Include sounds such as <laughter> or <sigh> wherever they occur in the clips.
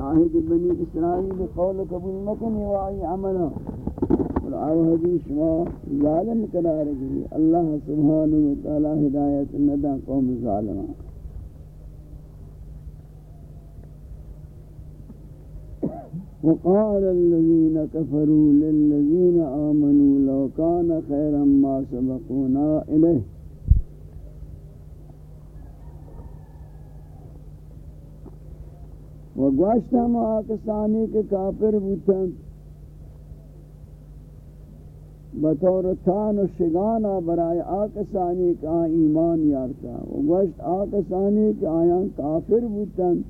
شاہد بنی اسرائیل قول قبول مکنی وائی عملا. اور آو حدیث ما ظالم قرار گئی اللہ سبحانہ وتعالی ہدایت قوم ظالمان وقال الذين كفروا للذين آمنوا لو كان خيرا ما سبقونا إليه. وگوشت ہم آکسانی کے کافر بوتن بطور تان و شگانا برای آکسانی کا ایمان یارتا وگوشت آکسانی کے آیان کافر بوتن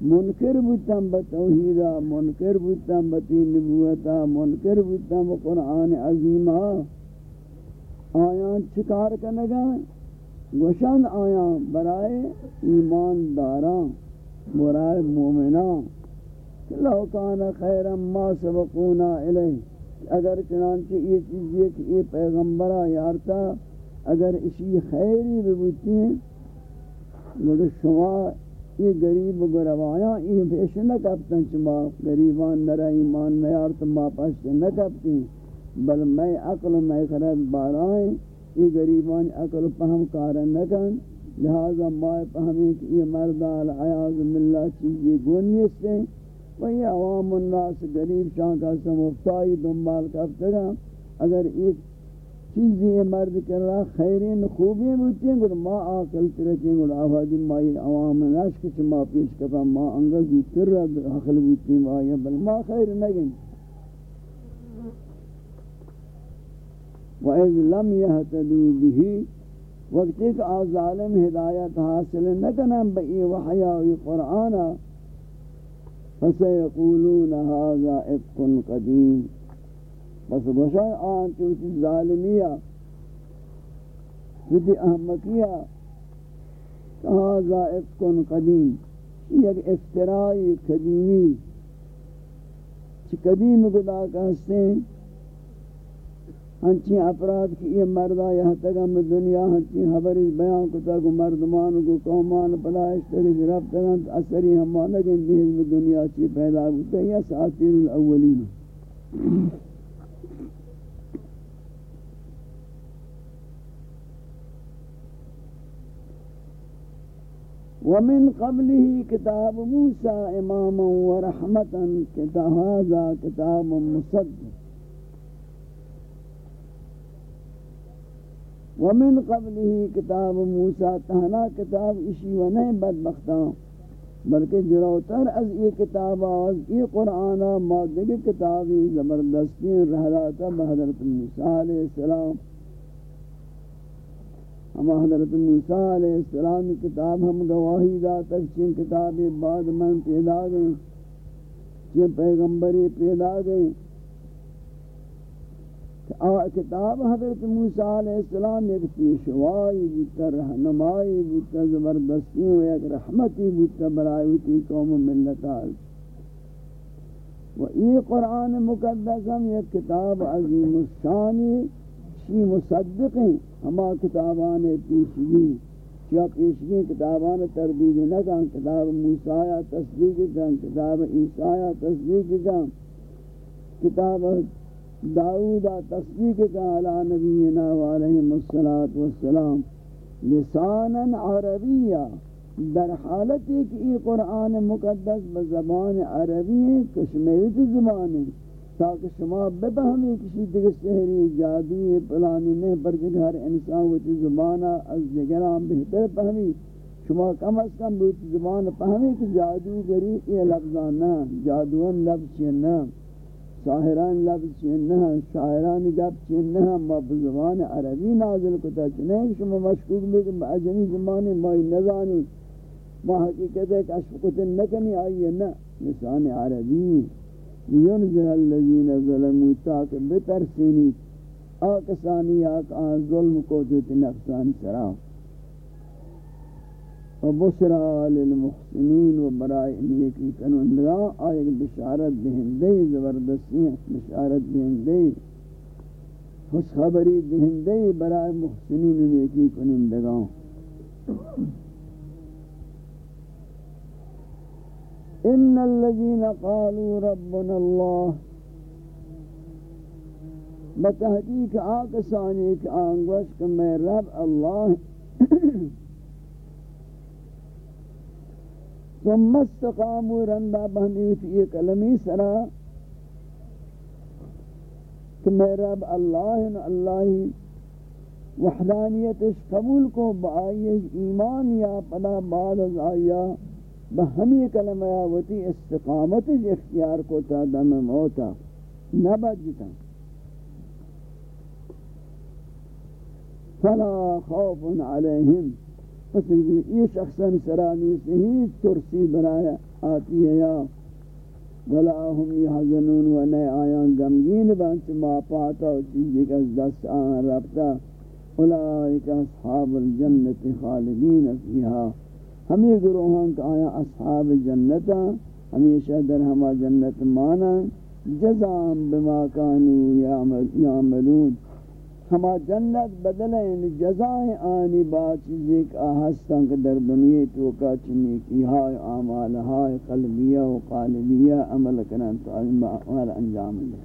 منکر بودتم با توحیدا منکر بودتم با تین نبوتا منکر بودتم با قرآن عظیمہ. آیان چکار کنگا؟ گوشن آیان برای ایمان داران برای مومنان لو کان خیرا ما سبقونا الیہ اگر چنانچہ یہ چیز یہ کہ یہ پیغمبرہ یارتا اگر اسی خیری ببوتی ہیں مگر شما یہ غریب گروایا، یہ پیش نہ کپتن چما غریبان نرا ایمان نیار تو ما پاس نہ کپتی بل میں عقل میں خرد بارائیں، یہ غریبان عقل پہم کار نہ کن لہذا ما پہمی کہ یہ مردہ العیاض باللہ چیزی گونی سے وہی عوام الناس غریب شان کا سمفتائی دنبال کرتے کپتگا اگر ایک چیزی یہ مرد کر رہا خیرین خوبی بوتی ہیں گل ما آقل آکل ترچیں گل آفادی مائی عوام نشک چھ ما پیش کفا ما انگل جو تر رہا حقل بوتی ہیں وہاں بل ما خیر نگن وَإِذْ لَمْ يَهْتَدُوا بِهِ وقت ایک آظالم ہدایت حاصل نہ نکنن بئی وحیاوی قرآن فَسَيَقُولُونَ هَذَا اِفْقٌ قَدِيمٌ بس گوشای آن چوتی ظالمیہ چوتی احمقیہ کہا افکن قدیم. یک افترائی قدیمی. چی قدیم گدا کہستے ہیں ہنچی اپراد کی یہ مردہ یہاں تک ہم دنیا ہنچی حبری بیان کو تک مردمان کو قومان پلائش تک رب تک اثری ہم مانگیں دیز دنیا چی پیدا ہوتا ہے یہ ساتیر الاولین ومن قبله كتاب موسى إماما ورحمة كتاب هذا كتاب مصدق ومن قبله كتاب موسى تهنا كتاب اشي ونه بدبختان بلکہ جلوتر از یہ کتاب از یہ قرآن مادگی کتابی زبردستی رہلاتا بحضرت موسیٰ علیہ السلام۔ ہم حضرت موسیٰ علیہ السلام کتاب ہم گواہی دا تک چین کتاب بعد من پیدا گئے چین پیغمبری پیدا گئیں۔ گئے کتاب حضرت موسیٰ علیہ السلام ایک پیشوائی بودتا رہنمائی بودتا زبردستی و ایک رحمتی بودتا برائیوتی قوم ملتا و ای قرآن مقدس ہم ایک کتاب عظیم الشانی شی مصدق ہیں ہما کتابان پیشگی کیا پیشگی کتابان تردید نہ کن کتاب موسیٰ تصدیق کن. کتاب عیسیٰ تصدیق کن. کتاب داود تصدیق کن علی نبینا و علیہم السلام لسانا عربیہ، در حالت ایک ای قرآن مقدس بزبان عربی کشمیت زبان ہے، تاکہ شما بفہمی کسی دیگر سحری جادوی پلانی نہیں پر ہر انسان وچی زبانا از دیگران بہتر پہمی شما کم از کم بہت زبان پہمی کہ جادو گری یہ لفظان نا جادوان لفظ چین نا ساہران لفظ چین نا شاعران گپ چین نا ما بزبان عربی نازل کتا، چنے شما مشکوک بھی کہ عجمی زمانی مائی نزانی، ما حقیقت ہے کہ اشفقتن نکنی آئیے نا لسان عربی. ينزل الذين ظلموا تاك بترسيني آکسانی آک آن ظلم کو دیت نفسان سرا وبشرا للمحسنین و برائے نیکی کنندگاں آئیک بشارت دہندے زبردستی بشارت دہندے خوش خبری دہندے برائے محسنین و نیکی کنندگاں۔ ان الذين قالوا ربنا الله، بتحقیق آکسانی کہ آنگوش کہ میں رب اللہ ثم استقاموا رندا بہمیت یہ کلمی سرا کہ میں رب اللہ اللہ وحدانیت اس قبول کو بآئی ایمان یا پدا بعد از آیا بہمی کلمہ وتی استقامت اختیار کو تا دم موتا نبت جتا فلا خوف علیہم۔ پس یہ شخصاً سرانی سے ہی ترسی بنایا آتی ہے یا ولا هم يحزنون و نئے آیان گمگین بانچ ما پاتا و چیزی کا دست آن ربتا اولئیک اصحاب الجنت خالدین فیہا. ہمیں گروہاں کا آیا اصحاب جنتا ہمیشہ در ہما جنت مانا جزام بما کانو یعملون. ہما جنت بدلیں جزائیں آنی با چیزیں کا ہستاں کہ در دنیا تو کا چنی کی ہائے آمال ہائے قلبیہ و قالبیہ عمل کرن تو اعمال انجام لے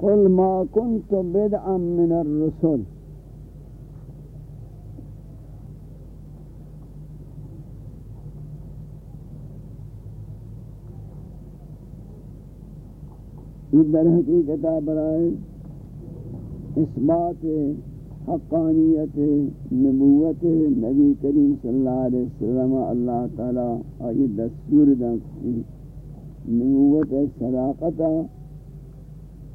قل ما كنت بدعا من الرسل۔ یہ در حقیقت برائے اثبات حقانیت نبوت نبی کریم صلی اللہ علیہ وسلم، اللہ تعالی آئی دستور کی نبوت صداقت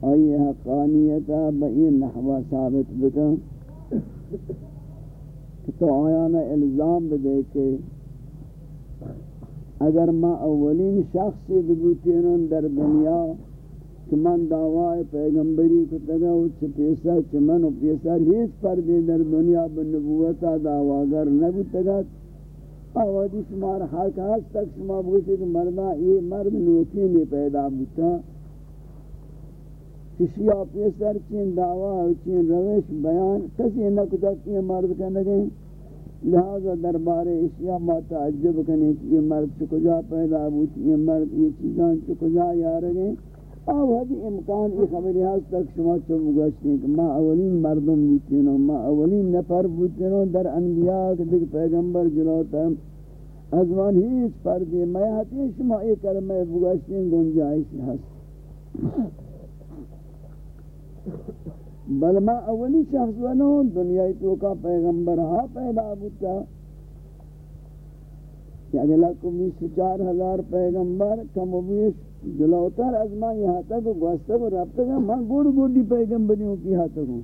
آئی حقانیت بئی نحوہ ثابت بکا تو آیانا الزام بدے کہ اگر ما اولین شخصی بگوتینن در دنیا کہ من دعوی پیغمبری کو تگا اچھ پیسا چمن و پیسا ہیچ پر دے در دنیا بنبوتا دعواگر نبو تگا۔ آوازی شمار حق ہست تک شما بوشی کہ مردہ یہ مرد نوکی میں پیدا بوتا۔ کسی آپ پیسر چین دعوی چین روش بیان، کسی نہ کتا کہ مرد کا نگیں لہذا دربار اشیاء ما تعجب کرنے کہ یہ مرد چکجا پیدا بوتی یہ مرد یہ چیزاں چکجا یا آره، آوادی امکان ای خبری هست تک شما چه بگشتین که ما اولین مردم بودین و ما اولین نفر بودین و در انبیاء که دیگه پیغمبر جلوتم از من هیچ فردی میحتی شما ای کلمه بگشتین گنجایش هست. بل ما اولی شخص و دنیای تو کا پیغمبر ها پیدا بودتا. یعنی لکمی سو چار ہزار پیغمبر کم و بیش جلوتر از من یہاں تک گوستا کو رابطہ گا من گوڑ گوڑی پیغمبریوں کی یہاں تک ہوں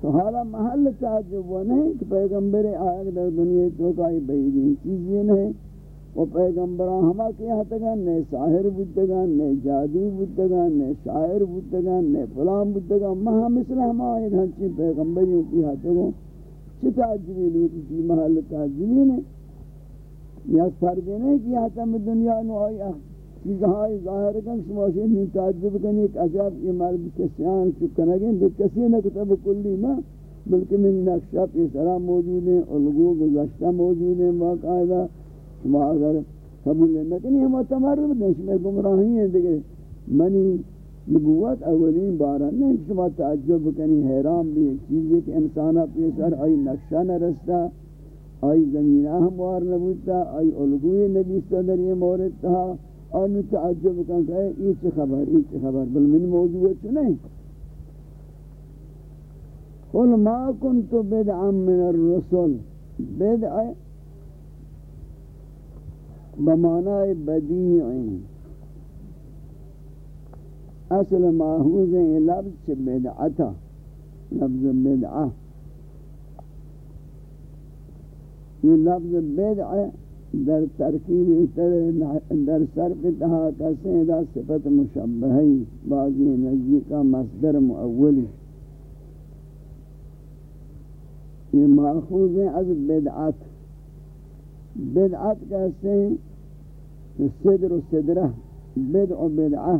تو حالا محل تعجب وہ نہیں کہ پیغمبر آیا در دنیا تو کائی بیدین چیزیں نہیں وہ پیغمبران ہما کی یہاں تک نئے ساہر بودتگان نئے جادو بودتگان نئے شاعر بودتگان نئے فلان بودتگان مہا مثل ہما آئین ہنچی پیغمبریوں کی یہاں تک ہوں چی تعجبی لوٹی چی محل تعجبی نہیں یا فرد نہیں کہ یہاں تک دنیا نو آئی اخت چیزهای ظاهر کن، شما شین تعجب کنی؟ کہ عجب یہ مرد کسیان چکنگیں دیکھ کسی نہ کتب کلی نہ بلکہ من نقشہ پیسرا موجود ہیں الگو گزشتہ موجود ہیں باقاعدہ شما اگر قبول نہ کنی ہم تمرد ہیں شما گمراہی ہیں دیکھے منی نبوت اولین بارہ نہیں شما تعجب کنی، حیران بھی ایک چیز ہے کہ انسانہ پیسر آئی نقشہ نہ رستا آئی زمینہ ہموار نبوتا آئی الگوی نبیستہ در یہ مورد تھا اور تعجب کن کہ یہ چی خبر یہ چی خبر. بل من موضوع چی نہیں قل ما كنت بدعا من الرسل. بدع بمعنى بدیع اصل ماحوظ ہے لفظ بدعتا؟ لفظ بدعا. یہ لفظ بدع در ترکیب در صرف تہا کسیں دا صفت مشبہی بعضی نزدی کا مصدر معولی. یہ ماخوذ ہیں از بدعت. بدعت کہتے ہیں صدر و صدرہ بدع و بدعہ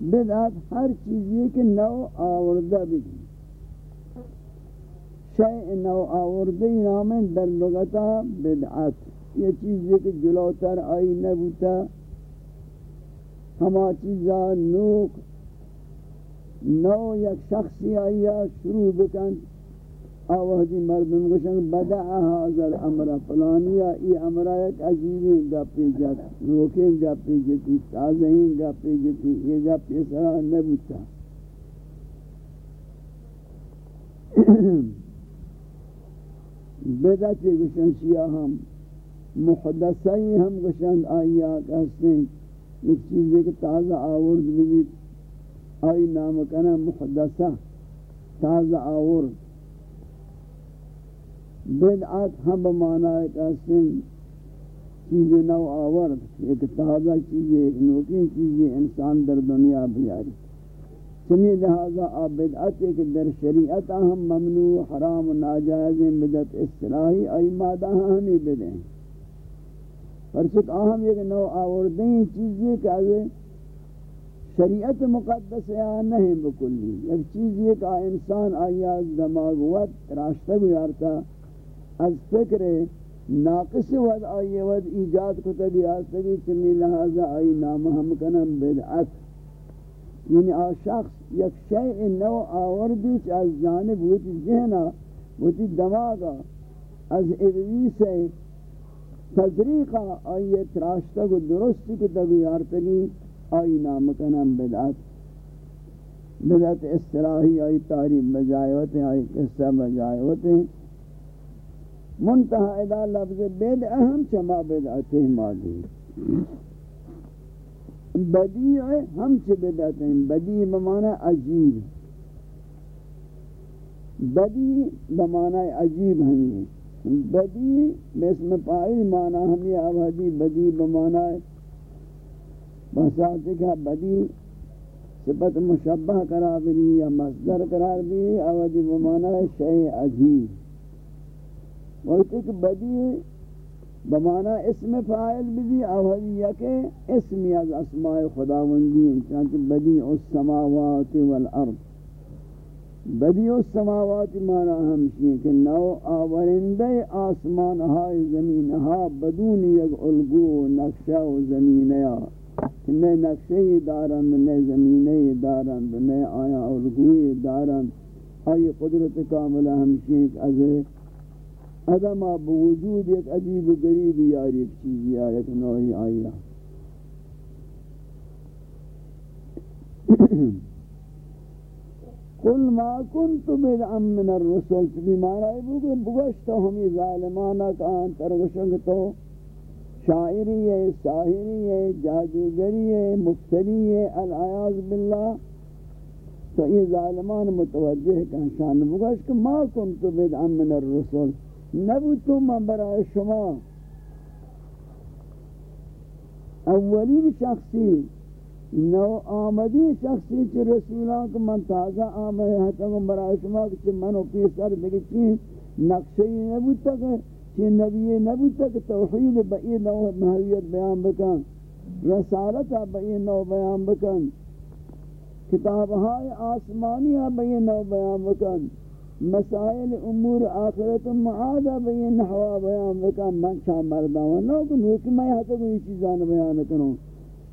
بدعت ہر چیزی کے نو آوردہ بھی شیء نو آوردہ نام در لغتا بدعت. یہ چیزی کے جلوتر آئی نبوتا ہما چیزا نوک. نو یک شخصی آئی شروع بکن. آوہدی مردم گوشن بدعا حاضر امرہ فلانیا ای امرہ ایک عجیبی گپی جت روکی گپی جتی تازہین گپی جتی یہ گپی سرا نبوتا <clears throat> بدعتی گوشن شیعہ ہم محدثی ہم گوشن آئیا کہستے ہیں ایک چیز ایک تازہ آورد بھی آئی نام کنا محدثہ تازہ آورد. بدعات ہم بمانا ایک اسن چیز نو آورد ایک تازہ چیز ایک نوکی چیز انسان در دنیا بیاری. چنی لہذا آ بدعت ایک در شریعت ہم ممنوع، حرام و ناجائز بدعت اصطلاحی ای مادہ ہمیں بدیں۔ پرچک آہم ایک نو آوردیں چیزیں کہ اگر شریعت مقدس یا نہیں بکلی، ایک چیز یہ کہ انسان آیا دماغ وقت راستہ گزارتا، از فکر ناقص ود آئی ود ایجاد کو تبی آسگی چمی لہذا آئی نام ہم کنم بدعت۔ یعنی آ شخص یک شیء نو آوردی چا از جانب وچی ذہنا وچی دماغا از ابلیس تذریقا آئی تراشتا کو درستی کو تبی آرتگی آئی نام کنم بدعت بدعت استراحی آئی تاریب بجائے ہوتے آئی قصہ بجائے ہوتے ہیں منتہا ادا لفظ بید اہم چما بدعت مادی بدیع ہم چھ بدعت ہیں۔ بدیع بمانا عجیب بدیع بمانا عجیب ہمیں بدیع بسم پائی مانا ہمیں آبادی بدیع بمانا بسات کہ بدیع صفت مشبہ قرار بھی یا مصدر قرار بھی آبادی بمانا شیء عجیب۔ وقت ایک بدی بمانا اسم فائل بھی اوہی کہ اسمی از اسماء خداوندی چانچہ بدی السماوات والارض. بدی السماوات مانا ہمشی کہ نو آورندے آسمان ہائی زمین ہا بدون یک الگو نقشہ و زمینیا کہ نئے نقشہ دارند، نئے زمینہ دارند، نئے آیا الگو دارند. آئی قدرت کاملہ ہمشی کہ از ادم بوجود ایک عجیب و غریب یار ایک چیز یا ایک نوعی آیا <clears throat> قل ما كنت بدعا من الرسل. بھی مانا ہے کہ بگشتا ہمی ظالمانا کان ترگشنگ تو. شاعری ہے ساہری ہے جادوگری ہے مفتری ہے العیاض باللہ تو یہ ظالمان متوجہ کہاں شان بگشت ما كنت بدعا من الرسل. نبوتو من برای شما. اولین شخصی، نو آمدی شخصی چی رسولان که من تازه آمده حتی برای شما که منو پیسر بگی چی؟ نقشی نبوتا که، چی نبی نبوتا که توحید با این نو محویت بیان بکن. رسالت با این نو بیان بکن. کتابهای آسمانی با این نو بیان بکن. مسائل امور آخرت معادہ بین نحوہ بیان بکن من چاہ مردہ و نو کنو کہ میں حتی کوئی چیزان بیان کنو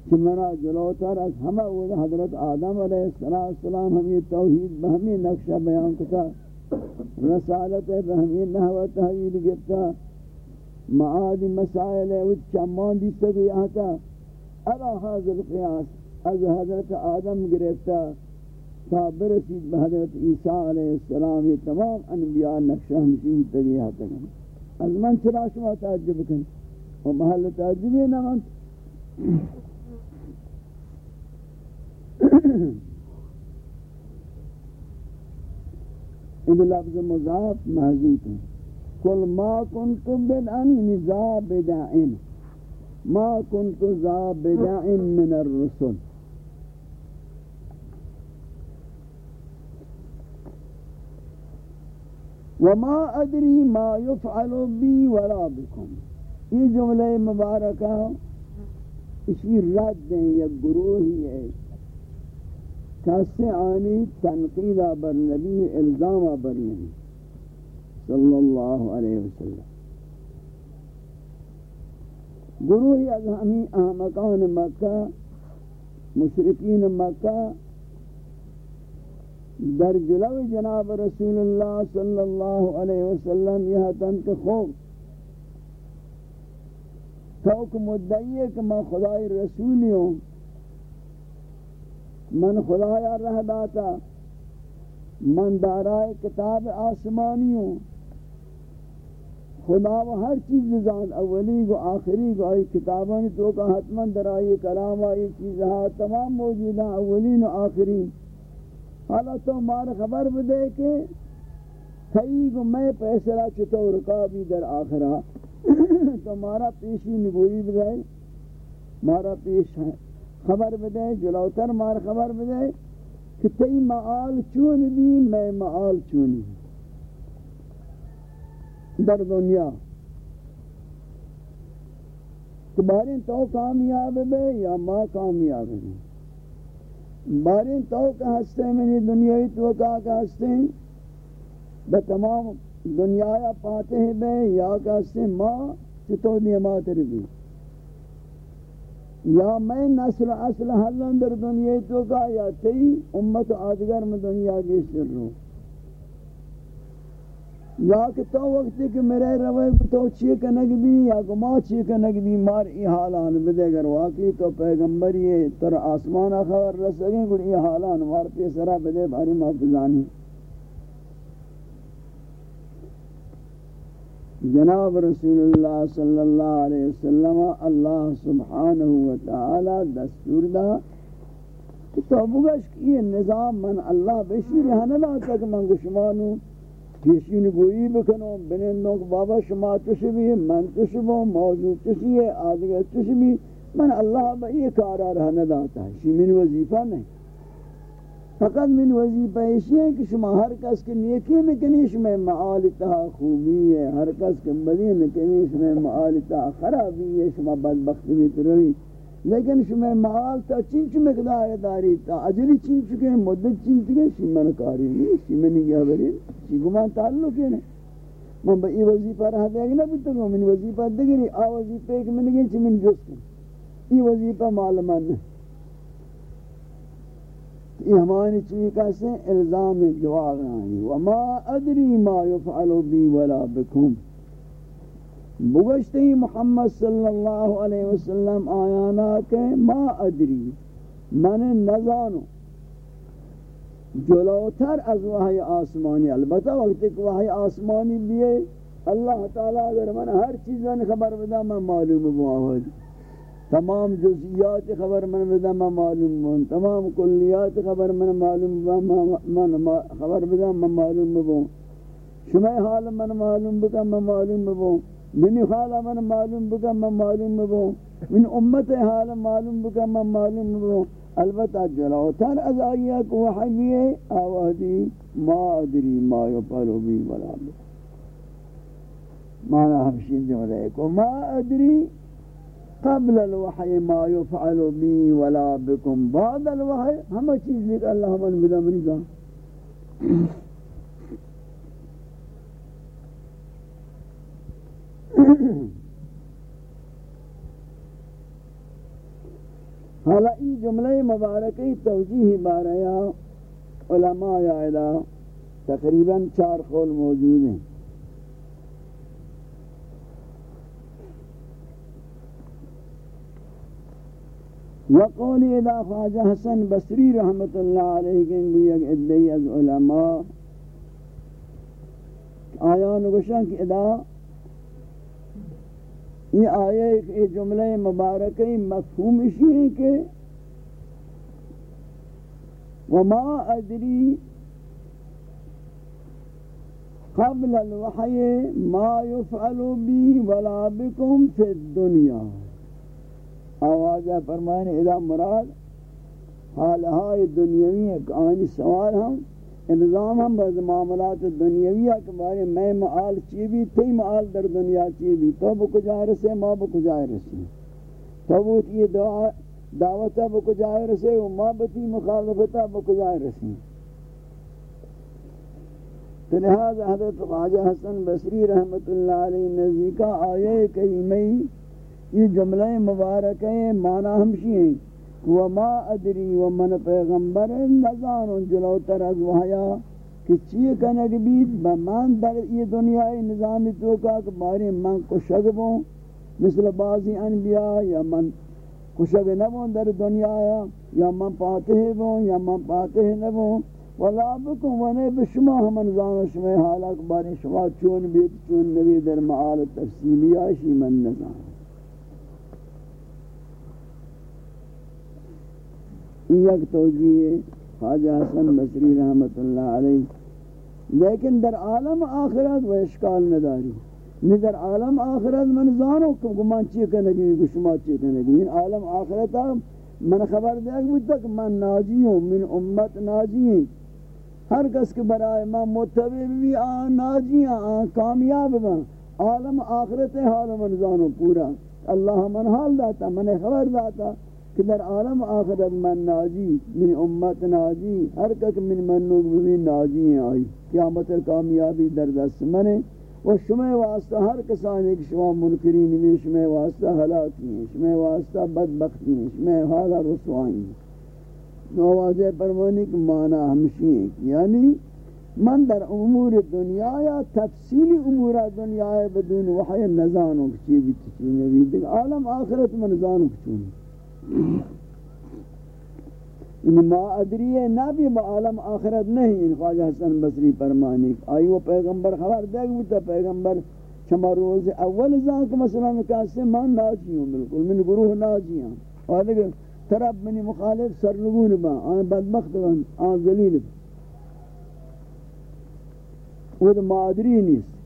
کہ منا جلوتر از ہمہ اول حضرت آدم علیہ السلام ہمیں توحید بہمی نقشہ بیان کتا رسالت بہمی نحوہ تحویل گفتا معادی مسائل وچ چمان دیستا کوئی آتا. ارا حاضر قیاس از حضرت آدم گرفتا تا برسید به حضرت عیسیٰ علیہ السلام یہ تمام انبیاء نقشہ ہمشی تبیہ تکن از من چرا شما تعجب کن؟ و محل تعجبی نمان این لفظ مضاف محضوط ہے کل ما کنت بدعن نزا بدعن. ما کنت زا بدعن من الرسل. وما ادری ما يفعل بی ولا بكم. یہ جملہ مبارکہ اسی رد ہیں یا گروہی ہے۔ کسی آنی؟ تنقید بر نبی الزام بر نبی۔ صلی اللہ علیہ وسلم۔ گروہی از ہمیں احمقان مکہ مشرقین مکہ در جلو جناب رسول اللہ صلی اللہ علیہ وسلم، یہ تن کے خوب توک مدعی ہے کہ میں خدای رسولی ہوں، من خدایا رہ داتا، من دارائے کتاب آسمانی ہوں۔ خدا و ہر چیز زان اولی کو آخری کو آئی کتابانی تو کا حتمن در کلام آئی چیزہا تمام موجود ہیں اولین و آخرین۔ حالا تو مار خبر بدے کہ کئی کو میں پیسرہ چطور رکابی در آخرہ تو مارا پیشی نبوی بدے، مارا پیش خبر بدے، جلوتر مار خبر بدے کہ تی معال چون بھی، میں معال چونی در دنیا۔ تو بارین تو کامیاب بے یا ما کامیاب بے۔ بارین تو کا ہستے منی دنیای تو کا کا ہستے بتمام دنیا یا پاتے ہیں بے، یا کا ہستے ما چتو نیمات ربی یا میں نسل اصل حلن در دنیای تو کا یا تی امت آدگر میں دنیا گیشتر رو یا کہ تو وقت کہ میرے روے تو چیئے کنگ بھی، یا کہ ما چیئے کنگ بھی، مار ای حالان بدے گر واقعی تو پیغمبر یہ تر آسمان خبر رسگیں گر ای حالان مار پیسرہ بدے بھاری محفظانی جناب رسول اللہ صلی اللہ علیہ وسلم، اللہ سبحانہ وتعالی دستور دا کہ تو بگش کہ یہ نظام من اللہ بشیر حنلا تک من گشمانو کسی گوئی بکنو بنندوں کہ بابا شما تشی بھی من تشی بھی موضوع تشی ہے آدھگر تشی بھی من اللہ با یہ کارا رہنا داتا ہے، شی من وظیفہ نہیں۔ فقط من وظیفہ اسی ہے کہ شما ہر کس کے نیکی نکنی شما معالتہ خوبی ہے، ہر کس کے بدی نکنی شما معالتہ خرابی ہے، شما بدبخت بھی تروی۔ لیکن شما معال تا چنچ مقدار داری تا اجلی چنچ کے مدت چنچ کے شی من کاری نہیں شی من بری شی گمان تعلق ہے من با ای وظیفہ رہ دے گا بھی تو من وظیفہ دے گی آ وظیفہ ایک من گئی چی من جس ای وظیفہ معلومان نہیں یہ ہماری چیز کیسے الزام جواب آئی وما ادری ما یفعل بی ولا بکم۔ بگشتی محمد صلی اللہ علیہ وسلم آیانا کہ ما ادری من نزانو جلوتر از وحی آسمانی البتہ وقت ایک وحی آسمانی بیئے اللہ تعالیٰ اگر من ہر چیز میں خبر بدا میں معلوم بواہد تمام جزئیات خبر من بدا میں معلوم بون تمام کلیات خبر من معلوم من خبر بدا میں معلوم بون شمع حال من معلوم بدا میں معلوم بون منی حال من معلوم بکا من معلوم ببو من امت حال معلوم بکا من معلوم ببو البتہ جلوتر از آئیہ کو وحی ہے آوہدی ما ادری ما یفعلو بی ولا بی مانا ہمشین جملے کو ما ادری قبل الوحی ما یفعلو بی ولا بکم بعد الوحی ہمیں چیز لکھ اللہ من بدا منی جان <coughs> حالا ای جملہ مبارکی توجیح باریا علماء یا تقریباً چار قول موجود ہیں وقول اذا خواجہ حسن بصری رحمت اللہ علیہ کے لیے ادعی از علماء آیان گوشن کہ ادا یہ آیے یہ جملہ مبارکی مفہوم اسی ہے کہ وما ادری قبل الوحی ما يفعل بی ولا بکم فی الدنیا۔ آوازہ فرمائنے اذا مراد حالہائی دنیاوی ہے کہ آنی سوال ہم الزام ہم بعض معاملات دنیاویہ کے بارے میں معال چیئے بھی، تی معال در دنیا چیئے بھی۔ تو بکجائے رسے، ما بکجائے رسے۔ تو وہ یہ دعا دعوتہ بکجائے رسے، و ما محبتی مخالفتہ بکجائے رسے۔ تو لہذا حضرت خواجہ حسن بصری رحمت اللہ علیہ نزدیکہ آیے کریمی یہ جملہ مبارک ہے معنی ہمشی ہیں۔ وما ادری ومن پیغمبر نزان جلو تر از وحیا کہ چیئے کنگ بیت بمان در یہ دنیای نظامی توکا کہ باری من کشگ بوں مثل بعضی انبیاء، یا من کشگ نبوں در دنیا یا من پاتح بوں یا من پاتح نبوں ولا بکم ونے بشما ہمن زانو شما حالک باری شما چون بیت چون نبی در معال تفصیلی آشی من نزان یک توجیہ خواجہ حسن بصری رحمت اللہ علیہ۔ لیکن در عالم آخرت و اشکال نداری نی در عالم آخرت من زانو کہ گمان چی کنگی گشما چی کنگی عالم آخرت من خبر دے کہ من ناجی ہوں، من امت ناجی ہوں ہر کس کے برائے میں متبع بھی آن ناجی آن کامیاب بن عالم آخرت حال من زانو پورا۔ اللہ من حال داتا، من خبر داتا۔ کہ در عالم آخرت من ناجی، من امت ناجی ہر کس من منوگ بھی ناجی ہیں آئی. قیامت کامیابی در دست منے و شمع واسطہ ہر کسان ایک شما منکرین میں شمع واسطہ حلاکی ہیں شمع واسطہ بدبختی ہیں شمع حالا رسوائی ہیں نوازے پرمانی کی معنی ہمشی ہیں یعنی من در امور دنیا یا تفصیلی امور دنیا بدون وحی نزانوں کچی بھی تچی نبی عالم آخرت من نزانوں کچونی ان ما ادری نبی با عالم آخرت نہیں ان خواجہ حسن بصری فرمانی. آئی وہ پیغمبر خبر دے گا پیغمبر شما روز اول زان کو مثلا کہتے ہیں من ناجی ہوں، بالکل، من گروہ ناجی ہوں اور دیکھ طرف منی مخالف سرنگون با، آن بدبخت با، آن ذلیل با. وہ تو معادری نیست.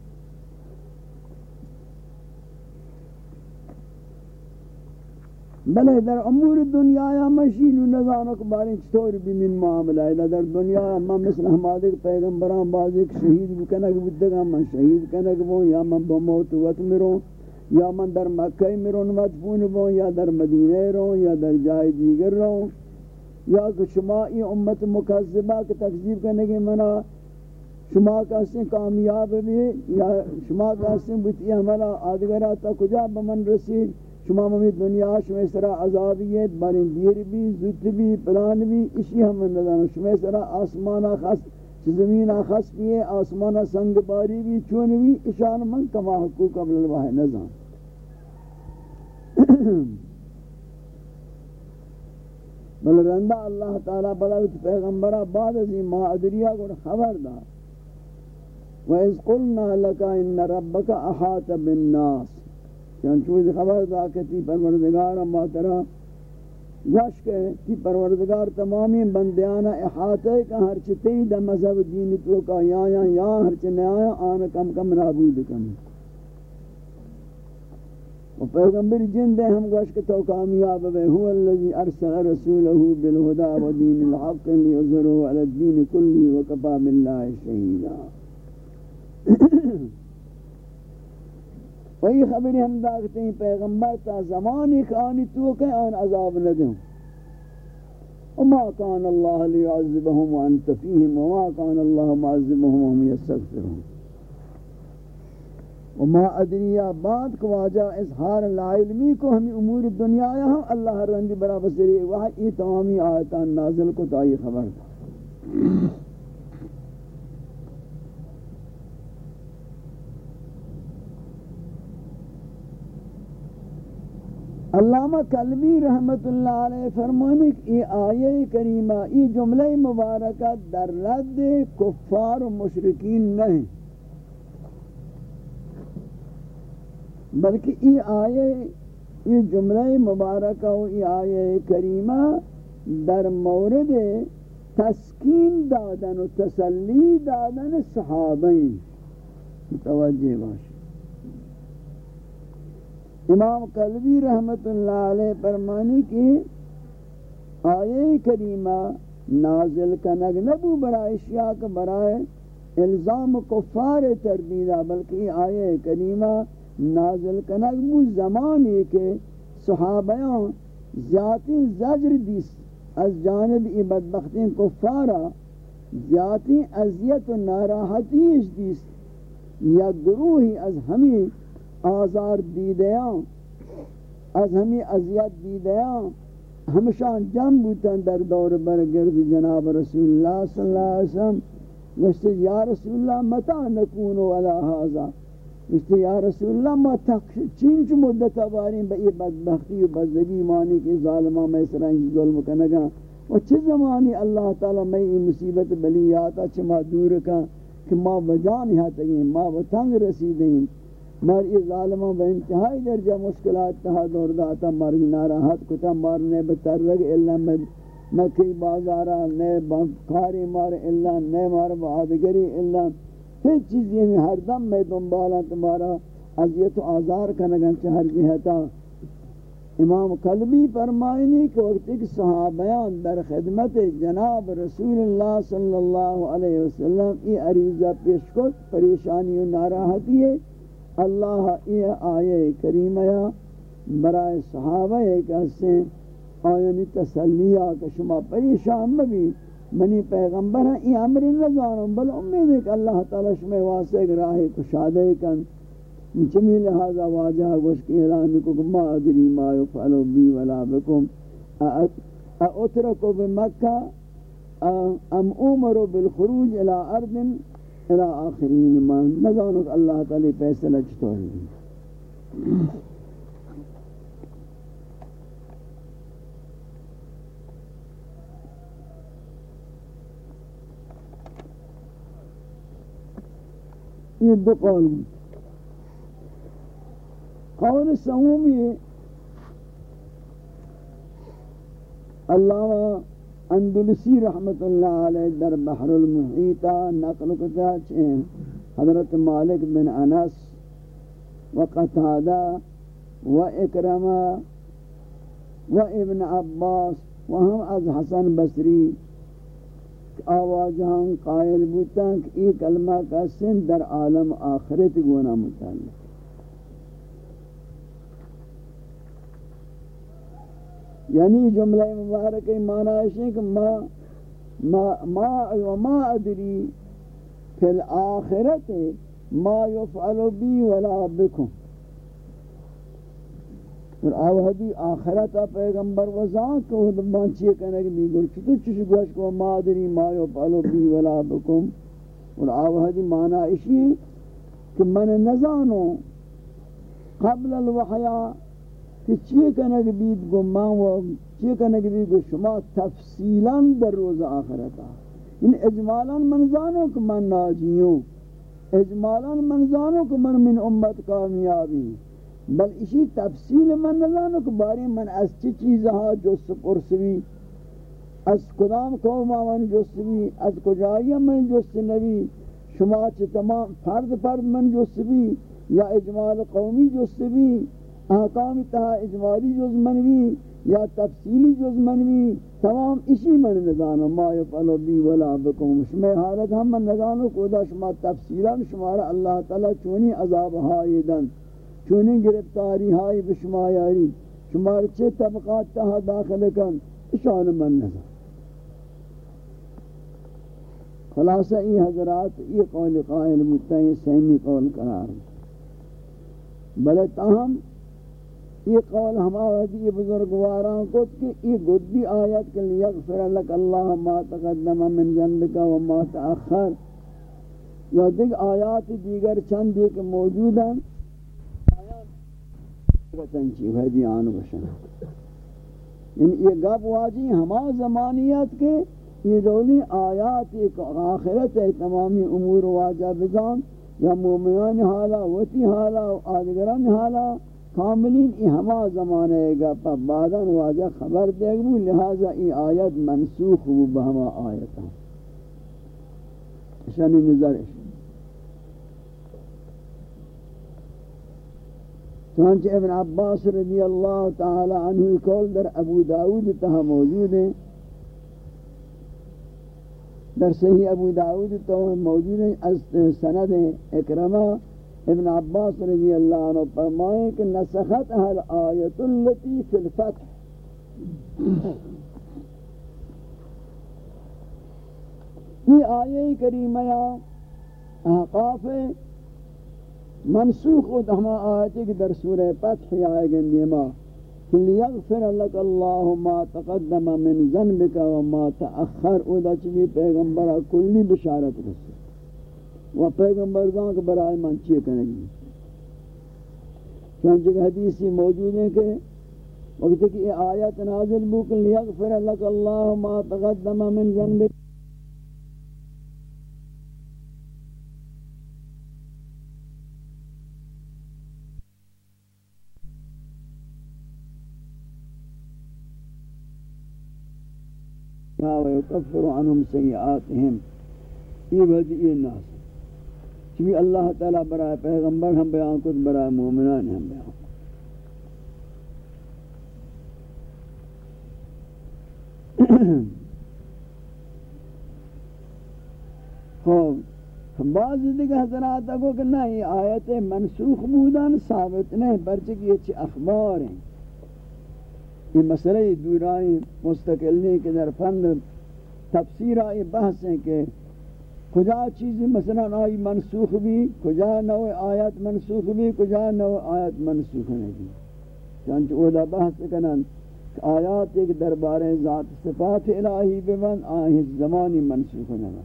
بلے در امور دنیا یا مشین و نظانک باریں چطور بھی من معاملہ ہے، در دنیا ما مثل ہمادے پیغمبران بعض ایک شہید بکنک بدگا من شہید کنک بوں یا من بموت وقت مروں یا من در مکہ مرون مدفون بوں یا در مدینہ رہوں یا در جائے دیگر رہوں یا کہ شما ای امت مکذبہ کے تکذیب کرنے کے منع شما کہتے کامیاب بھی، یا شما کہتے بتی عملہ، آدگرہ تا کجا بمن رسید؟ شما ممی دنیا شما اس طرح عذابیت بارین دیر بھی، زد بھی، پلان بھی، اسی ہم اندازانا شما اس طرح آسمانہ خاص، زمین خاص بھی آسمانہ سنگ باری بھی، چون بھی اشان من کما حقوق قبل الواہ نظام <clears throat> بل رندہ اللہ تعالی بلغت پیغمبرہ بعد از ما ادریہ کو خبر دا وَإِذْ قُلْنَا لَكَ إِنَّ رَبَّكَ أَحَاطَ بِالنَّاسِ چونچوز خبر دا کہ تی پروردگار اما ترہ گوش کہ تی پروردگار تمامی بندیانا احاطے کا ہر چتی دا مذہب دین تو کا یا یا یا ہر چنے آیا آن کم کم نابود کم۔ و پیغمبر جن دے ہم گوش کہ تو کامیاب بے هو الذي ارسل رسوله بالهدى ودين الحق ليظهره على الدين كله وكفى بالله شهيدا وہی خبری ہم داکتے ہیں، پیغمبر تا زمانی کانی تو کہ آن عذاب ندوں وما كان الله ليعذبهم وانت فيهم وما كان الله معذبهم وهم يستغفرون وما ادریا بعد کو واجہ اظہار العلمی کو ہمیں امور دنیا آیا ہم اللہ رندی برا بصری وہ یہ تمامی آیتان نازل کو تائی خبر۔ تھا علامہ قلبی رحمت اللہ علیہ فرمانے کہ یہ آیہ کریمہ، یہ جملہ مبارکہ در رد کفار و مشرکین نہیں۔ بلکہ یہ آیہ، یہ جملہ مبارکہ و یہ آیہ کریمہ در مورد تسکین دادن و تسلی دادن صحابین متوجہ باش امام قلبی رحمت اللہ علیہ فرمانی کی آیے کریمہ نازل کنگ نبو برائے اشیاء برائے الزام کفار تردیدہ بلکہ آیے کریمہ نازل کنگ بو زمانی کے صحابیوں زیادی زجر دیست از جانب ای بدبختین کفارا زیادی اذیت و ناراحتیش دیست یا گروہی از ہمیں آزار دیدیاں از ہمیں اذیت دیدیاں ہمشان جم بوتن در دور برگرد جناب رسول اللہ صلی اللہ علیہ وسلم۔ گوشتے یا رسول اللہ متا نکونو علا حاضا گوشتے یا رسول اللہ ما تک چین چو مدت بارین بئی بدبختی و بزدگی مانی کے ظالمہ میں سرائن ظلم کنگا۔ و چھ زمانی اللہ تعالی میں یہ مصیبت بلیاتا چھ ما دور کا کہ ما بجان ہاں تگیں ما بتنگ رسیدیں مر یہ ظالموں بے انتہائی درجہ مشکلات تہا دور داتا مر ناراحت کتا مرنے بترگ الا مکی بازارا نئے کاری مار الا نئے مار بہادگری الا ہر چیز یہ ہر دم میں دنبالا تمہارا عذیت و آزار کنگن چہر جہتا۔ امام قلبی فرمائنی کہ وقت ایک صحابیان در خدمت جناب رسول اللہ صلی اللہ علیہ وسلم یہ عریضہ پیش کو پریشانی و ناراحتی ہے۔ اللہ یہ آئے کریمہ برائے صحابہ ایک حصے آیانی تسلیہ کہ شما پریشان مبی منی پیغمبر ہیں، یہ امر نظاروں بل امید ہے کہ اللہ تعالی شما واسے راہ کشادے کن۔ چمی لہذا واجہ گوش کی اعلان کو ما ادری ما یفعلو بی ولا بکم۔ اترکو بمکہ ام امرو بالخروج الى ارض۔ إلى آخرین ایمان نظانو کہ اللہ تعالی فیصلہ چطور ہے یہ دو قول قول اللہ اندلسی رحمت اللہ علیہ در بحر المحیطہ نقل کتا چھیں حضرت مالک بن انس و قطادہ و اکرمہ و ابن عباس و ہم از حسن بصری آوازہاں قائل بوتا کہ یہ کلمہ کا سن در عالم آخرت گونا متعلق یعنی جملہ مبارک معنی ہے کہ ما ما ما وما ادری فی الاخرت ما يفعل بی ولا بكم اور آوہدی آخرت پیغمبر وزان کو دمان چیئے کہنے کہ بھی گل چھتو چش گوش کو ما ادری ما يفعل بی ولا بكم اور آوہدی معنی اسی ہے کہ من نزانو قبل الوحیہ کہ چیئے کنگ بید گو من و چیئے کنگ بید گو شما تفصیلا در روز آخرتا ان اجمالا من زانو کہ من ناجیوں. اجمالا من زانو کہ من من امت کامیابی. بل اسی تفصیل من نزانو کہ باری من از چی چیزها جس پرسوی. از کدام قوم من جسوی از کجایی من جس نبی شما چی تمام فرد فرد من جسوی یا اجمال قومی جسوی احکام تہا اجمالی جز منوی یا تفصیلی جز منوی، تمام اسی من نظانو ما یفعلو بی ولا بکم. شما حالت ہم من نظانو کودا شما تفصیلا شمارا اللہ تعالی چونی عذاب ہائی دن، چونی گرفتاری ہائی بشما یاری. شمار چھ طبقات تہا داخل کن اشان من نظان خلاصہ ای حضرات، ای قول قائل متعین، سیمی قول قرار. بلے تاہم یہ قول ہمارا بزرگواران کو کہ یہ گدی آیت کے لیے لیغفر لک اللہ ما تقدم من جنبکا و ما تأخر۔ یا دیکھ آیات دیگر چند ایک موجود ہیں۔ تنچیب ہے دی آنو بشن۔ یعنی یہ گب واجی ہما زمانیت کے یہ دولی آیات ایک آخرت ہے، تمامی امور واجہ بزان۔ یا مومنان حالا، وطی حالا، آدگران حالا۔ کاملین ای ہما زمانے گا پا بعداً واجہ خبر دے گو لہذا ای آیت منسوخ ہو بہما آیتا شانی نظرش چانچہ ابن عباس رضی اللہ تعالی عنہ کول در ابو داود تہا موجود ہیں در صحیح ابو داود تہا موجود ہیں از سند اکرمہ۔ ابن عباس رضی اللہ عنہ فرمائے کہ نسخت اہل آیت اللتی فی الفتح۔ یہ آیے کریمہ احقاف منسوخ و ہما آیتی کہ در سورہ فتح آئے گئے دیما لیغفر لك الله ما تقدم من ذنبك وما تأخر۔ او دا چمی پیغمبر کلی بشارت رسے و پیغمبر گاں کے برائے من چیئے کرنے گی چونچہ حدیثی موجود ہے کہ وقت کہ یہ آیت نازل بوک لیغفر لك الله ما تقدم من ذنبك ويكفر عنهم سيئاتهم. یہ بدی یہ ناس چونکہ اللہ تعالی برائے پیغمبر ہم بیان کت برائے مومنان ہم بیان <coughs> خوب بعض دیگه حضرات کو کہ نہیں آیت منسوخ بودن، ثابت نہیں پرچہ یہ چھ اخبار ہیں۔ یہ مسئلہ دورائیں مستقل نہیں، کہ در فند تفسیر آئی بحث ہیں کہ کجا چیزی مثلا آئی منسوخ بھی، کجا نو آیت منسوخ بھی، کجا نو آیت منسوخ نہیں. چانچہ اولا بحث کنن آیات ایک دربار ذات صفات الہی بمن آئی زمانی منسوخ نہیں.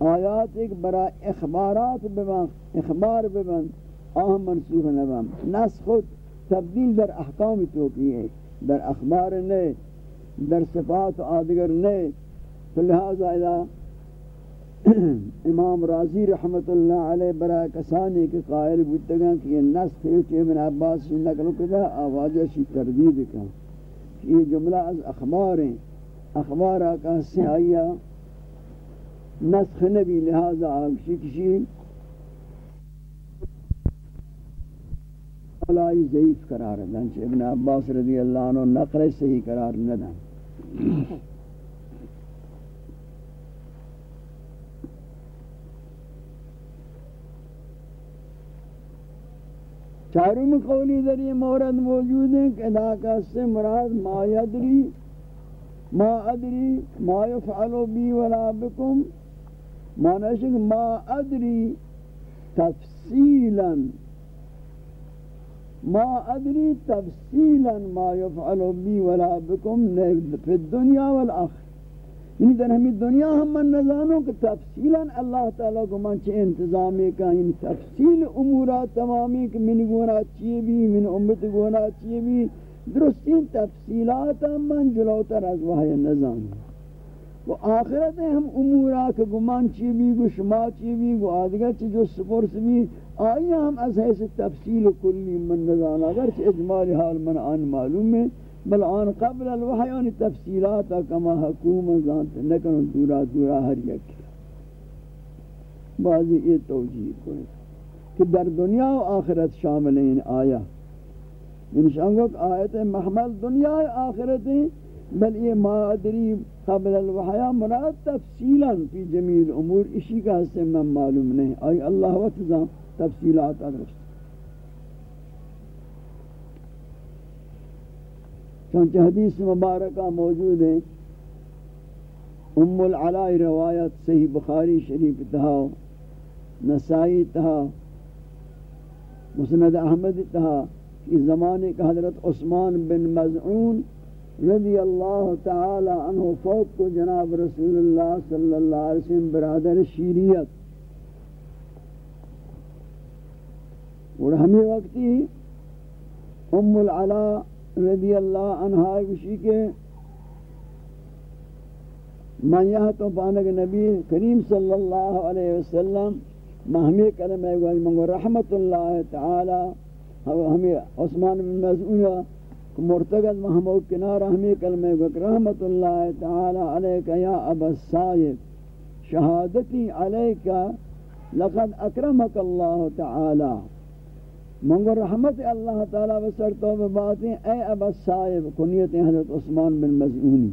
آیات ایک برا اخبارات بمن، اخبار بمن آہ منسوخ نہیں. نسخ تبدیل در احکام توقی ہے. در اخبار نے در صفات آدگر نے تو لہذا اذا <coughs> امام راضی رحمت اللہ علیہ برا کسانی کے قائل بودتگاں کہ یہ نسخ ہے ابن عباس سے نقل کدا آوازہ شی تردید کا یہ جملہ از اخبار ہیں اخبار آقا سے آیا نسخ نبی لہذا آگشی کشی. اولائی ضعیف قرار دن چھ ابن عباس رضی اللہ عنہ نقل صحیح قرار ندن. چارم قولی در یہ مورد موجود ہے کہ علاقہ سے مراد ما یدری ما ادری ما یفعلو بی ولا بکم معنی ہے کہ ما ادری تفصیلاً ما ادری تفصیلا ما يفعل بی ولا بكم فی الدنیا والآخر یعنی در ہمیں دنیا ہم من نظانوں کہ تفصیلا اللہ تعالیٰ کو من چھ انتظامی کا یعنی تفصیل امورات تمامی کہ من گونا چیئے بھی من امت گونا چیئے بھی درستین تفصیلات ہم من جلوتر از وحی نظام و آخرت ہم امورا کہ گمان چی بھی گو شما چی بھی گو آدھگا چی جو سپرس بھی آئی ہم از حیث تفصیل کلی من نظان اگر چی اجمال حال من آن معلوم ہے بل آن قبل الوحی آن تفصیلات کما حکوم زانت نکنن دورا دورا ہر یک. بعضی یہ توجیہ کوئی کہ در دنیا و آخرت شامل ہیں آیا یعنی شانگو آیت محمل دنیا آخرت ہیں، بل یہ ما ادری قبل الوحیا مراد تفصیلا فی جمیل امور، اسی کا سے میں معلوم نہیں. آئی اللہ و تزام تفصیلات ادرست چونچہ حدیث مبارکہ موجود ہے۔ ام العلائی روایت صحیح بخاری شریف تہا نسائی تہا مسند احمد تہا کہ زمانے کا حضرت عثمان بن مزعون رضی اللہ تعالی عنہ فوت کو جناب رسول اللہ صلی اللہ علیہ وسلم برادر شیریت۔ اور ہمیں وقتی ام العلا رضی اللہ عنہ وشی کے میں یہاں تو پانک نبی کریم صلی اللہ علیہ وسلم میں ہمیں کلمہ گوئی منگو رحمت اللہ تعالی ہمیں عثمان بن مزعونہ مرتگد محمود کنار ہمیں کلمہ گک رحمت اللہ تعالی علیکہ یا ابا السائب، شہادتی علیکہ لقد اکرمک اللہ تعالی۔ منگو رحمت اللہ تعالی بسر تو بباتیں اے ابا السائب کنیت حضرت عثمان بن مزعونی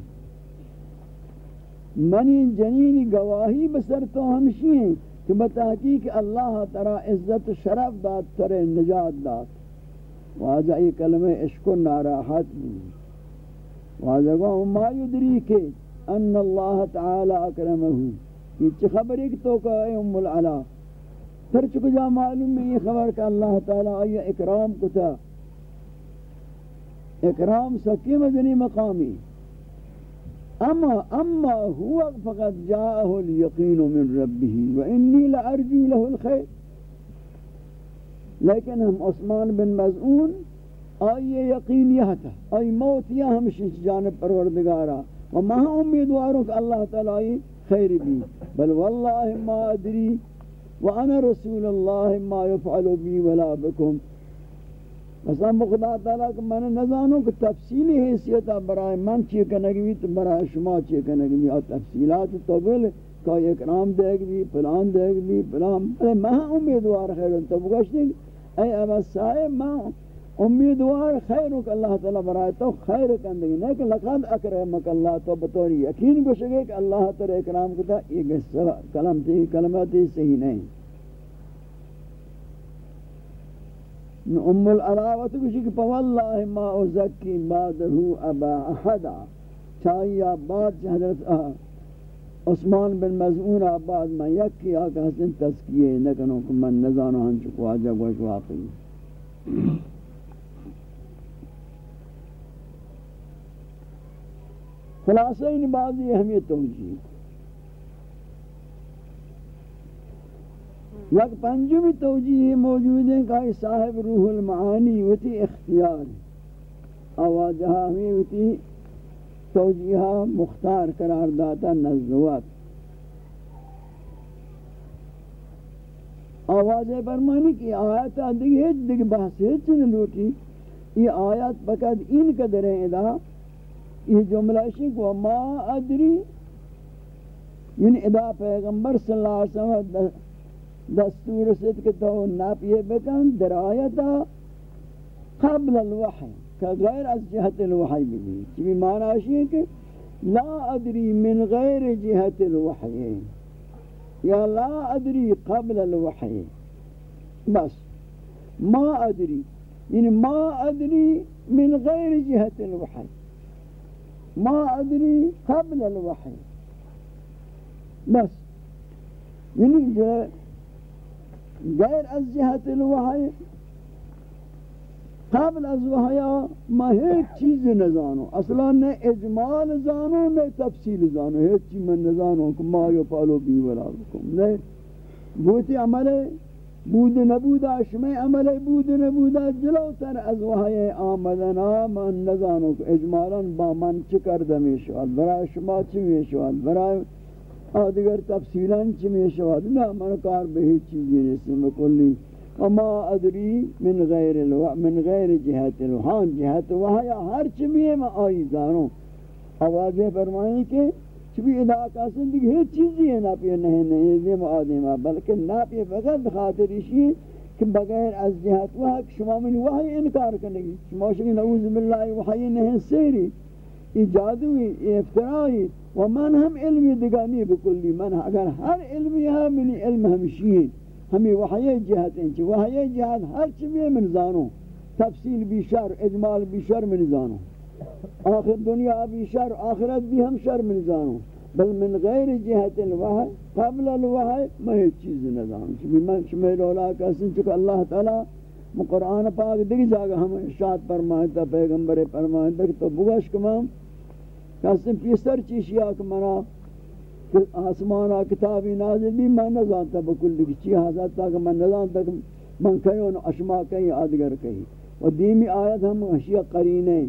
منی جنینی گواہی بسر تو ہمشی ہیں کہ بتحقیق اللہ تعالی عزت شرف داد ترے نجات داد۔ واجہ یہ کلمہ عشق و ناراحت بھی۔ واضح گو ما یدری کے ان اللہ تعالی اکرمہ یہ چھ خبر ایک تو کہ اے ام العلا پھر چکو جا معلوم میں یہ خبر کہ اللہ تعالی آیا اکرام کتا۔ اکرام سکی مدنی مقامی۔ اما اما هو فقد جاءه اليقين من ربه واني لارجو له الخير لیکن ہم عثمان بن مزعون آئیے یقین یہ تھا۔ آئی موت یہ ہمشن جانب پروردگارا وما امیدواروں کہ اللہ تعالی خیر بھی۔ بل واللہ ما ادری وانا رسول اللہ ما يفعل بی ولا بکم مثلا خدا تعالیٰ کہ میں نے نظانوں کہ تفصیلی حیثیت برائے من چی کنگوی تو برائے شما چی کنگوی اور تفصیلات تو بل کہ اکرام دے گی پلان دے گی پلان میں ہاں امیدوار خیر تو بگشتے اے ابا صاحب میں امیدوار خیروں کہ اللہ تعالیٰ برائے تو خیر کندگی نہیں کہ لقد اکرمک اللہ تو بطوری یقین گوشگے کہ اللہ تعالیٰ اکرام کتا یہ کلم تھی، کلمہ تھی، صحیح نہیں۔ ام العراوت کشی کہ فواللہ ما ازکی بعدہو ابا احدا۔ چاہیے بعد حضرت عثمان بن مزعون آباد میں یکی آکا حسن تذکیے نکنو کہ من نزانو ہن چکو آجا گوش واقعی۔ خلاصہ ان بعضی اہمیت توجیہ یک پنجمی توجیہ موجود ہے کہ صاحب روح المعانی وتی اختیار آوازہا ہمیں وتی توجیہ مختار قرار داتا نزوات آواز برمانی کی آیت دیکھ ہیچ دیکھ بحث ہیچ نہیں لوٹی، یہ آیات بقید ان قدر ہیں ادا یہ جملہ اسی کو ما ادری یعنی ادا پیغمبر صلی اللہ علیہ وسلم دستور سید کہ تو ناپیے بکن درایتا قبل الوحی کہ غیر از جہت الوحی بھی چی معنی اسی ہے کہ لا ادری من غیر جہت الوحی. یا لا ادری قبل الوحی. بس. ما ادری. یعنی ما ادری من غیر جہت الوحی. ما ادری قبل الوحی بس. جو غیر از جہت الوحی قبل از ما ہیچ چیز نزانو. أصلا نے اجمال زانو نے تفصیل زانو. ہیچ چیز من نزانو ما یو پالو بی ولادکم نے بوتی عمل بود نبودا شمی عمل بود نبودا جلوتر از وحی آمدنا من نزانو کہ اجمالا با من چکر دمی شواد برای شما چی می شواد برای آدگر تفصیلا چی می شود؟ نه، من کار به هیچ چیزی نیستم کلی. اما ادری من غیر الو، من غیر جهت الوحان جهت وحی ہر چی بھی میں آئی داروں آوازیں فرمائیں کہ چبی ادا کا زندگی ہیچ چیزی ہے نہ پی نہیں نہیں یہ آدم بلکہ نہ پی فقط بخاطر اسی کہ بغیر از جهت وحی شما من وحی انکار کرنے گی شما شکی نعوذ باللہ وحی نہیں سیری. یہ جادوی یہ افترائی و من ہم علمی دگانی بکلی. من اگر ہر علمی ہے منی علم ہمشین ہمیں وحی جہت ہیں وحی جہت ہر چیزیں من زانو. تفصیل بھی اجمال بھی من زانو. آخر دنیا بھی شر، آخرت بھی ہم شر من زانو بل من غیر جہت الوحی، قبل الوحی میں ہیچ چیز نہ زانو چبی من شمیل اولا کسن چکہ اللہ تعالی قرآن پاک دیکھ جاگا ہم ارشاد فرمائتا پیغمبر فرمائتا تو بگش کمام کسیم پیستر چیشی آکھ منا آسمانا کتابی نازل بھی میں نزانتا بکل دیکھ چی حضرت تاکہ میں نزانتا کہ من کہیں اشما کہیں آدگر کہیں۔ و دیمی آیت ہم اشیاء قرینے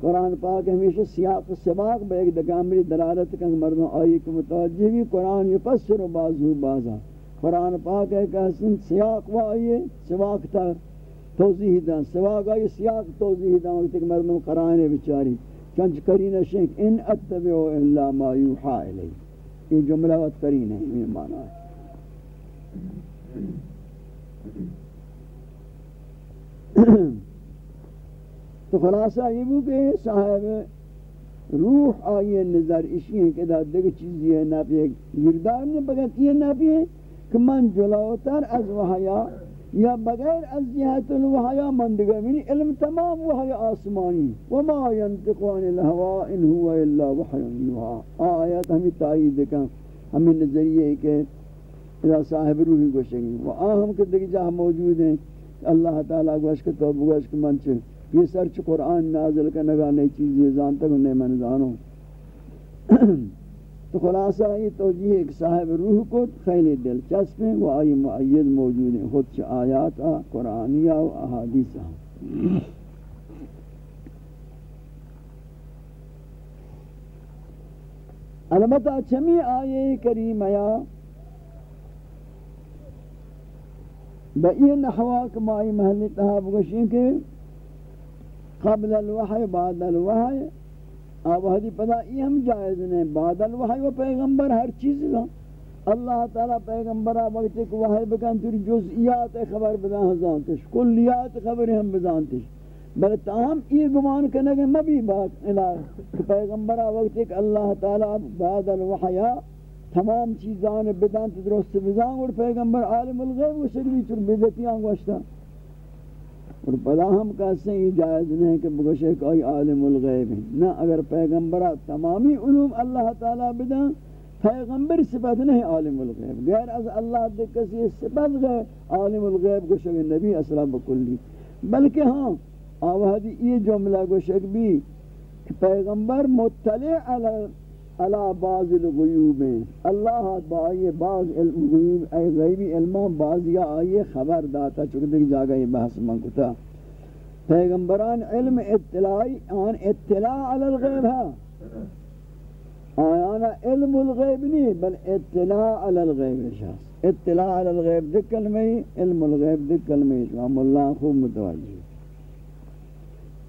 قرآن پاک ہمیشہ سیاق سباق بے ایک دکامری دلالت کہ مردوں آئی کہ متوجہ بھی قرآن یفسر بازو بازا۔ قرآن پاک ہے کہ حسن سیاق و آئیے سباق تا توضیح دا۔ سباق آئیے سیاق توضیح دا۔ وقت کہ مردوں قرآن بچاری۔ چنچ کرین شنک ان اتبعو الا ما یوحا الی یہ جملہ وقت کرین ہے یہ معنی ہے <coughs> <coughs> تو خلاصہ یہ بھی کہ صاحب روح آئیے نظر اسی ہیں کہ دا دیکھ چیزی ہے، ناپی ہے۔ گردار نے بگت یہ ناپی ہے کہ من جلوتر از وحیا یا بغیر از جہت الوحیا مندگا یعنی علم تمام وحی آسمانی۔ وما ينطق عن الهوى ان هو الا وحی یوحى آیات ہمیں تائید کن ہمیں نظریہ ہے کہ اذا صاحب روحی گوشنگی۔ و آہم کے دیکھ جہاں موجود ہیں۔ اللہ تعالیٰ گوش کے توب گوش کے منچ یہ سر سرچ قرآن نازل کا نگاہ نئی چیزیں زانتا ہوں نئی من زانوں۔ تو خلاصہ یہ توجیہ ایک صاحب روح کو خیلی دلچسپ ہیں، وہ آئی معید موجود ہیں۔ خود چھ آیات آ قرآنیہ و احادیث آ البتہ چمی آئے کریم یا بئی نحواک مائی محلی تحاب گوشیں کہ قبل الوحی، بعد الوحی. آوہدی پدا یہ ہم جائز نہیں، بعد الوحی و پیغمبر ہر چیز دا اللہ تعالی پیغمبرہ وقت ایک وحی بکن تری جزئیات خبر بدان ہزانتش، کلیات خبر ہم بدانتش۔ بل تاہم یہ گمان کرنے گے مبی بات الہ پیغمبرہ وقت ایک اللہ تعالی بعد الوحی تمام چیزان بدان درست بزان اور پیغمبر عالم الغیب و شکری چر بدتیاں گوشتا اور پدا ہم کہتے ہیں یہ جائز نہیں کہ بگوشے کوئی عالم الغیب ہے۔ نہ اگر پیغمبرہ تمامی علوم اللہ تعالی بدا پیغمبر صفت نہیں عالم الغیب۔ غیر از اللہ دے کسی صفت گئے عالم الغیب گوشے نبی اسلام بکلی بلکہ ہاں آوہدی یہ جملہ گوشے بھی، کہ پیغمبر مطلع علی علا بعض الغیوب. اللہ با آئیے بعض غیوب، اے غیبی علمان بعض یا آئیے خبر داتا چکہ دیکھ جاگا یہ بحث من کتا. پیغمبران علم اطلاعی، آن اطلاع علی الغیب ہے. آیانا علم الغیب نہیں بل اطلاع علی الغیب شخص. اطلاع علی الغیب دیکھ کلمہ علم الغیب دیکھ کلمہ شام اللہ خوب متوجہ.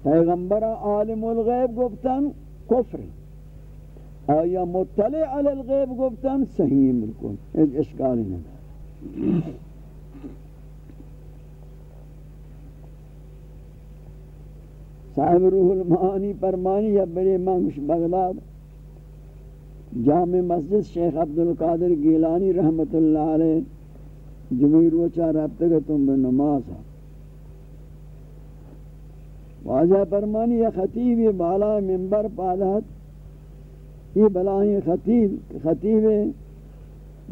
پیغمبر عالم الغیب گفتن، کفر. ہے آیا مطلع علی الغیب گفتن صحیح ملکن ایک اشکالی نہیں صاحب روح المعانی پرمانی یا بڑی منگش بغداد، جامع مسجد شیخ عبدالقادر گیلانی رحمت اللہ علیہ، جمعی روچہ رابطگتم بنماز واجہ پرمانی یا خطیب بالا منبر پالت یہ بلائیں خطیب خطیب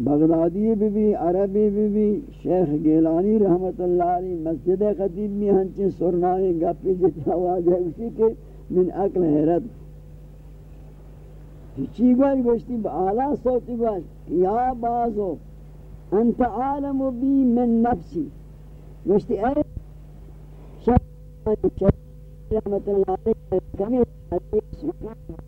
بغدادی بھی بھی عربی بھی بھی شیخ گیلانی رحمت اللہ علیہ مسجد خطیب میں ہنچے سرنائیں گپی جتنا واجہ اسی کے من اقل حیرت۔ چی گوش گوشتی؟ با اعلیٰ صوتی گوش یا بازو، انت عالم بی من نفسی۔ گوشتی، اے شیخ رحمت اللہ علیہ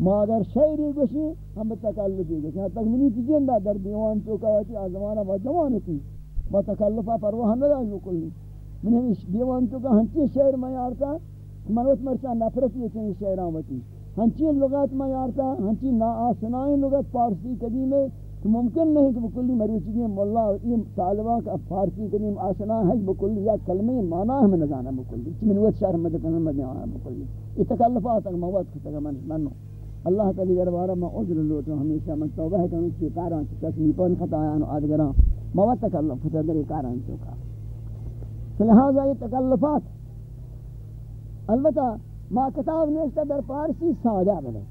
ما اگر شعری گوشی، ہم تکلفی گوشی۔ حتی کہ منی چیزیں دا در دیوان چوکا ہوتی آزمانہ با جوان تھی با تکلفہ پروہ نہ دا کلی۔ منی دیوان چوکا ہنچی شعر میں یارتا منوت مرچا نفرت یہ چنی شعران ہوتی۔ ہنچی لغات میں یارتا، ہنچی نا آسنائیں لغت پارسی قدیم ہے۔ تو ممکن نہیں کہ بکلی مروچی کی مولا یہ طالبہ کا فارسی قدیم آسنا ہے، بکلی یا کلمہ معنی ہمیں نظانا بکلی چی منوت شہر مدکنہ مدنہ بکلی یہ تکلفات اگر موت کتا گا منو۔ اللہ تعالی دربارہ میں عذر لوٹوں ہمیشہ، میں توبہ کروں اس کی کاران کی تصنیفوں خطایان و آدگران۔ موت تکلف ہوتا در کاران چوکا۔ لہذا یہ تکلفات، البتہ ما کتاب نیشتہ در پارسی سادہ بلے۔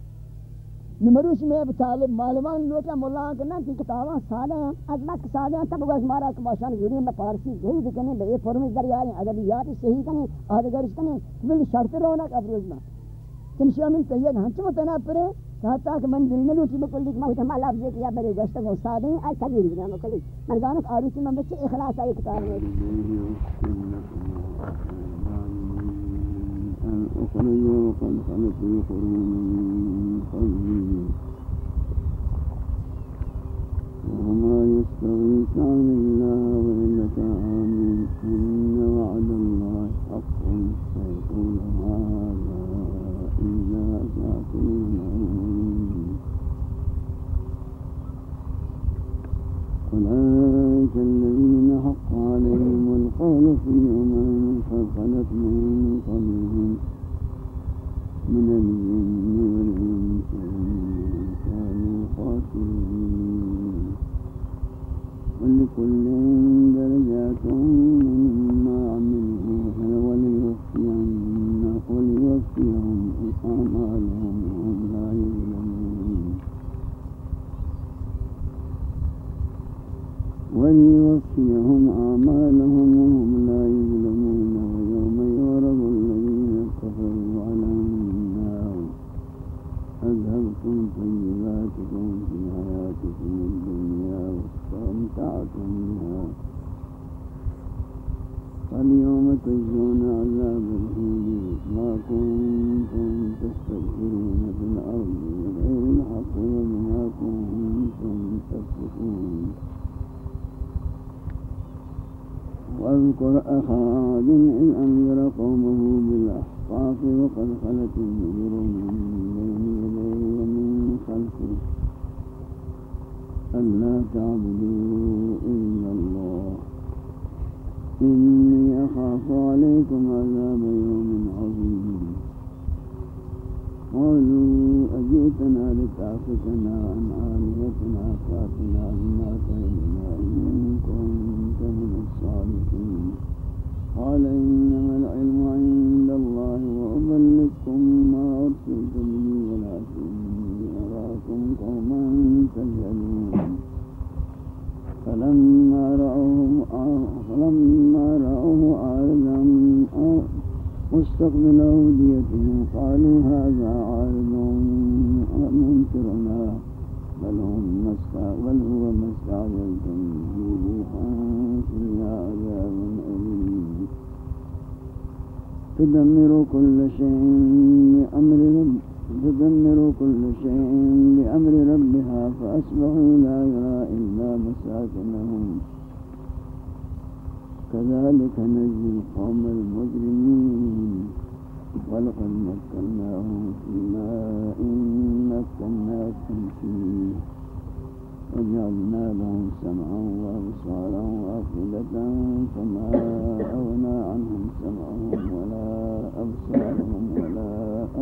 نمروش میں اب طالب معلومان لوٹا، مولا کرنا کہ کتاباں سادہ ہیں ادلک سادہ ہیں، تب گوش مارا کہ باشان جوری میں پارسی گئی دکنے بے فرمز دریائیں ادبیات صحیح کنے، آدگرش کنے بل شرط رونک ابروز میں تمشي من تيجان هنچ متنافره حتى كمان دلنا لو تبقى كل ما هو ما لفظ يا بري غشت استادين اي كبير بنا كل من قالك اريد من بس اخلاص اي كتاب أخرج وقد خلق قرون قبل وما يستغيثان الله وإنك آمين إن وعد الله حق، فيقول هذا. أولئك الذين حق عليهم القول في يوم قد خلت من قبلهم من الجن والإنس إنهم كانوا خاسرين ولكل درجات ولي وفيهم أعمالهم وهم لا يظلمون ويوم يعرض الذين كفروا على النار. أذهبتم طيباتكم في حياتكم الدنيا واستمتعتم بها. فاليوم تجزون عذاب الهون ما كنتم تستكبرون في الأرض بغير الحق وما كنتم تفسقون. وأذكر أخا عاد إذ أنذر قومه بالأحقاف وقد خلت النذر من بين يديه ومن خلفه. ألا تعبدوا إلا الله. إني أخاف عليكم عذاب يوم عظيم. قالوا أجئتنا لتعفتنا عن آلهتنا فأتنا بما تعدنا إن كنت من الصادقين قال إنما العلم عند الله وأبلغكم ما أرسلت به ولكني أراكم قوما تجهلون فلما رأوه فلما رأوه عارضا مستقبل أوديتهم قالوا هذا عارض ممطرنا بل هم ما استعجلتم به تدمر كل شيء بأمر رب تدمر كل شيء بأمر ربها فأصبحوا لا يرى إلا مساكنهم. كذلك نجزي القوم المجرمين. ولقد مكناهم في ماء مكناكم فيه. وجعلنا لهم سمعا وأبصارا وأفئدة فما أغنى عنهم سمعهم ولا أبصارهم ولا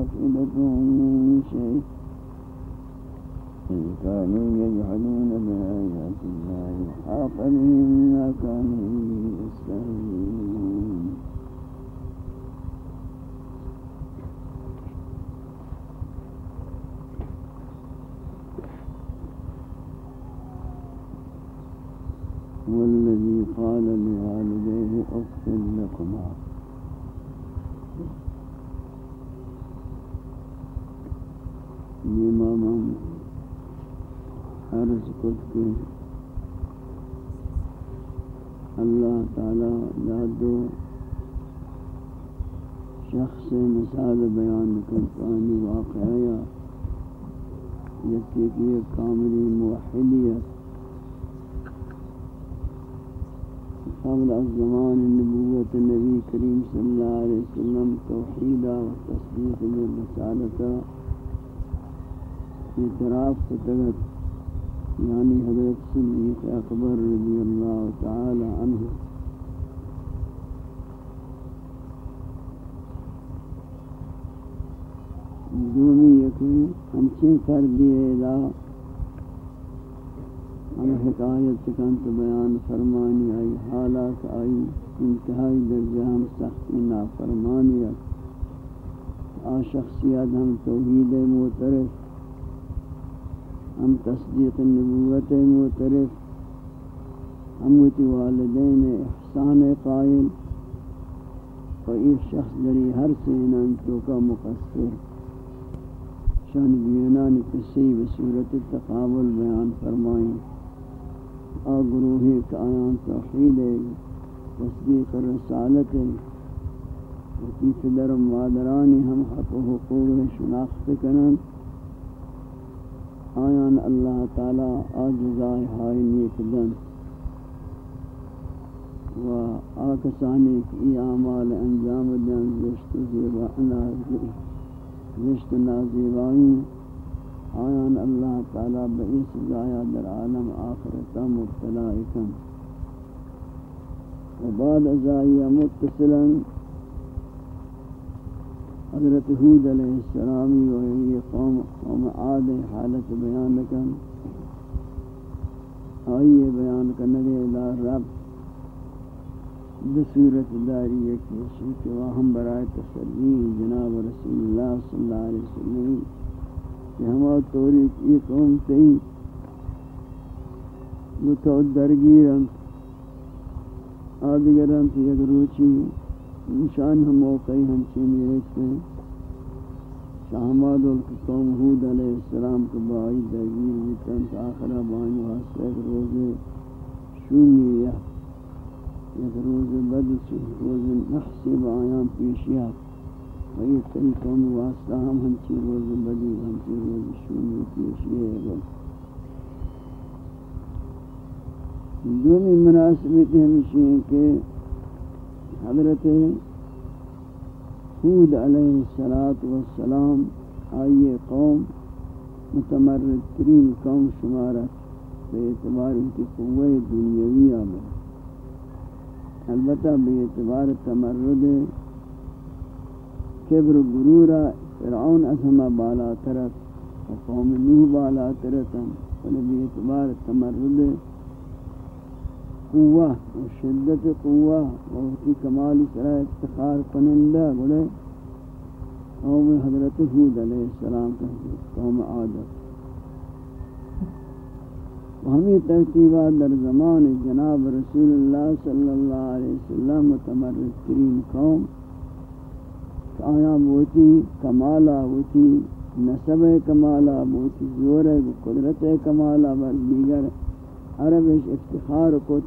أفئدتهم من شيء. إذ كانوا يجحدون بآيات الله حاق بهم ما كانوا يستهزئون. والذي قال لوالديه أفل لكما. امام عرض کت کے اللہ تعالی دادو شخص مثال بیان کرتانی واقعہ یکی کی موحدیت قبل الزمان النبوة النبي كريم صلى الله عليه وسلم توحيدا وتصديق بالرسالة اعتراف فتغت يعني یعنی حضرت صديق أكبر رضي الله تعالى عنه دومی یکی ہمچین فردی ادا ہم حکایت کنت بیان فرمانی آئی، حالات آئی، انتہائی درجہ ہم سختی نافرمانی آ شخصیت ہم توحید معترف، ہم تصدیق نبوت معترف، ہم والدین احسان قائل۔ و اس شخص دری ہر سینان تو کا مقصر۔ شان بیانانی کسی بصورت تقابل بیان فرمائیں آگروہی کا آیان توحید ہے تصدیق رسالت ہے۔ وطیف در مادرانی ہم حق و حقوق شناخت کنن آیان اللہ تعالی آجزائی ہائی نیک دن۔ و آکسانی کی اعمال انجام دن زشت زیبا زشت نازیبائی آیان اللہ تعالی بئیس جایا در عالم آخرتا مبتلا اکن و بعد ازائیہ متصلا حضرت حود علیہ السلامی و یہ قوم قوم عاد حالت بیان کن آئیے بیان کرنے لا رب. بصورت داری یکی شیط و ہم برائے تسلی جناب رسول اللہ صلی اللہ علیہ وسلم. کہ ہما توری یہ قوم تی تو درگیرن آدگرن یک روچی نشان ہم موقعی ہم چین رکھتے ہیں۔ شہماد القوم حود علیہ السلام کو بائی درگیر بیتن تا آخرہ بانی واسطہ ایک روز شومیہ ایک روز بدس روز نحسب آیان پیشیات و یہ تل قوم واسطہ ہم ہنچی روز بدی ہنچی روز شومی پیشیہ ہے گل دومی مناسبت ہمشی ہیں کہ حضرت حود علیہ السلام آئیے قوم متمرد ترین قوم شمارت بے اعتبار ان کی قوہ دنیاویہ میں البتہ بے اعتبار تمرد کبر گرورا فرعون اسمہ بالا ترت قوم نوح بالا ترتا بے اعتبار تمرد قوہ و شدت قوہ و کی کمال سرا افتخار کنندہ گڑے قوم حضرت حود علیہ السلام کا قوم عادت و ہمیں ترتیبہ در زمان جناب رسول اللہ صلی اللہ علیہ وسلم متمرد ترین قوم۔ آیا بوتی کمالا بوتی نسب کمالا بوتی زور قدرت کمالا بر دیگر عربش افتخار کو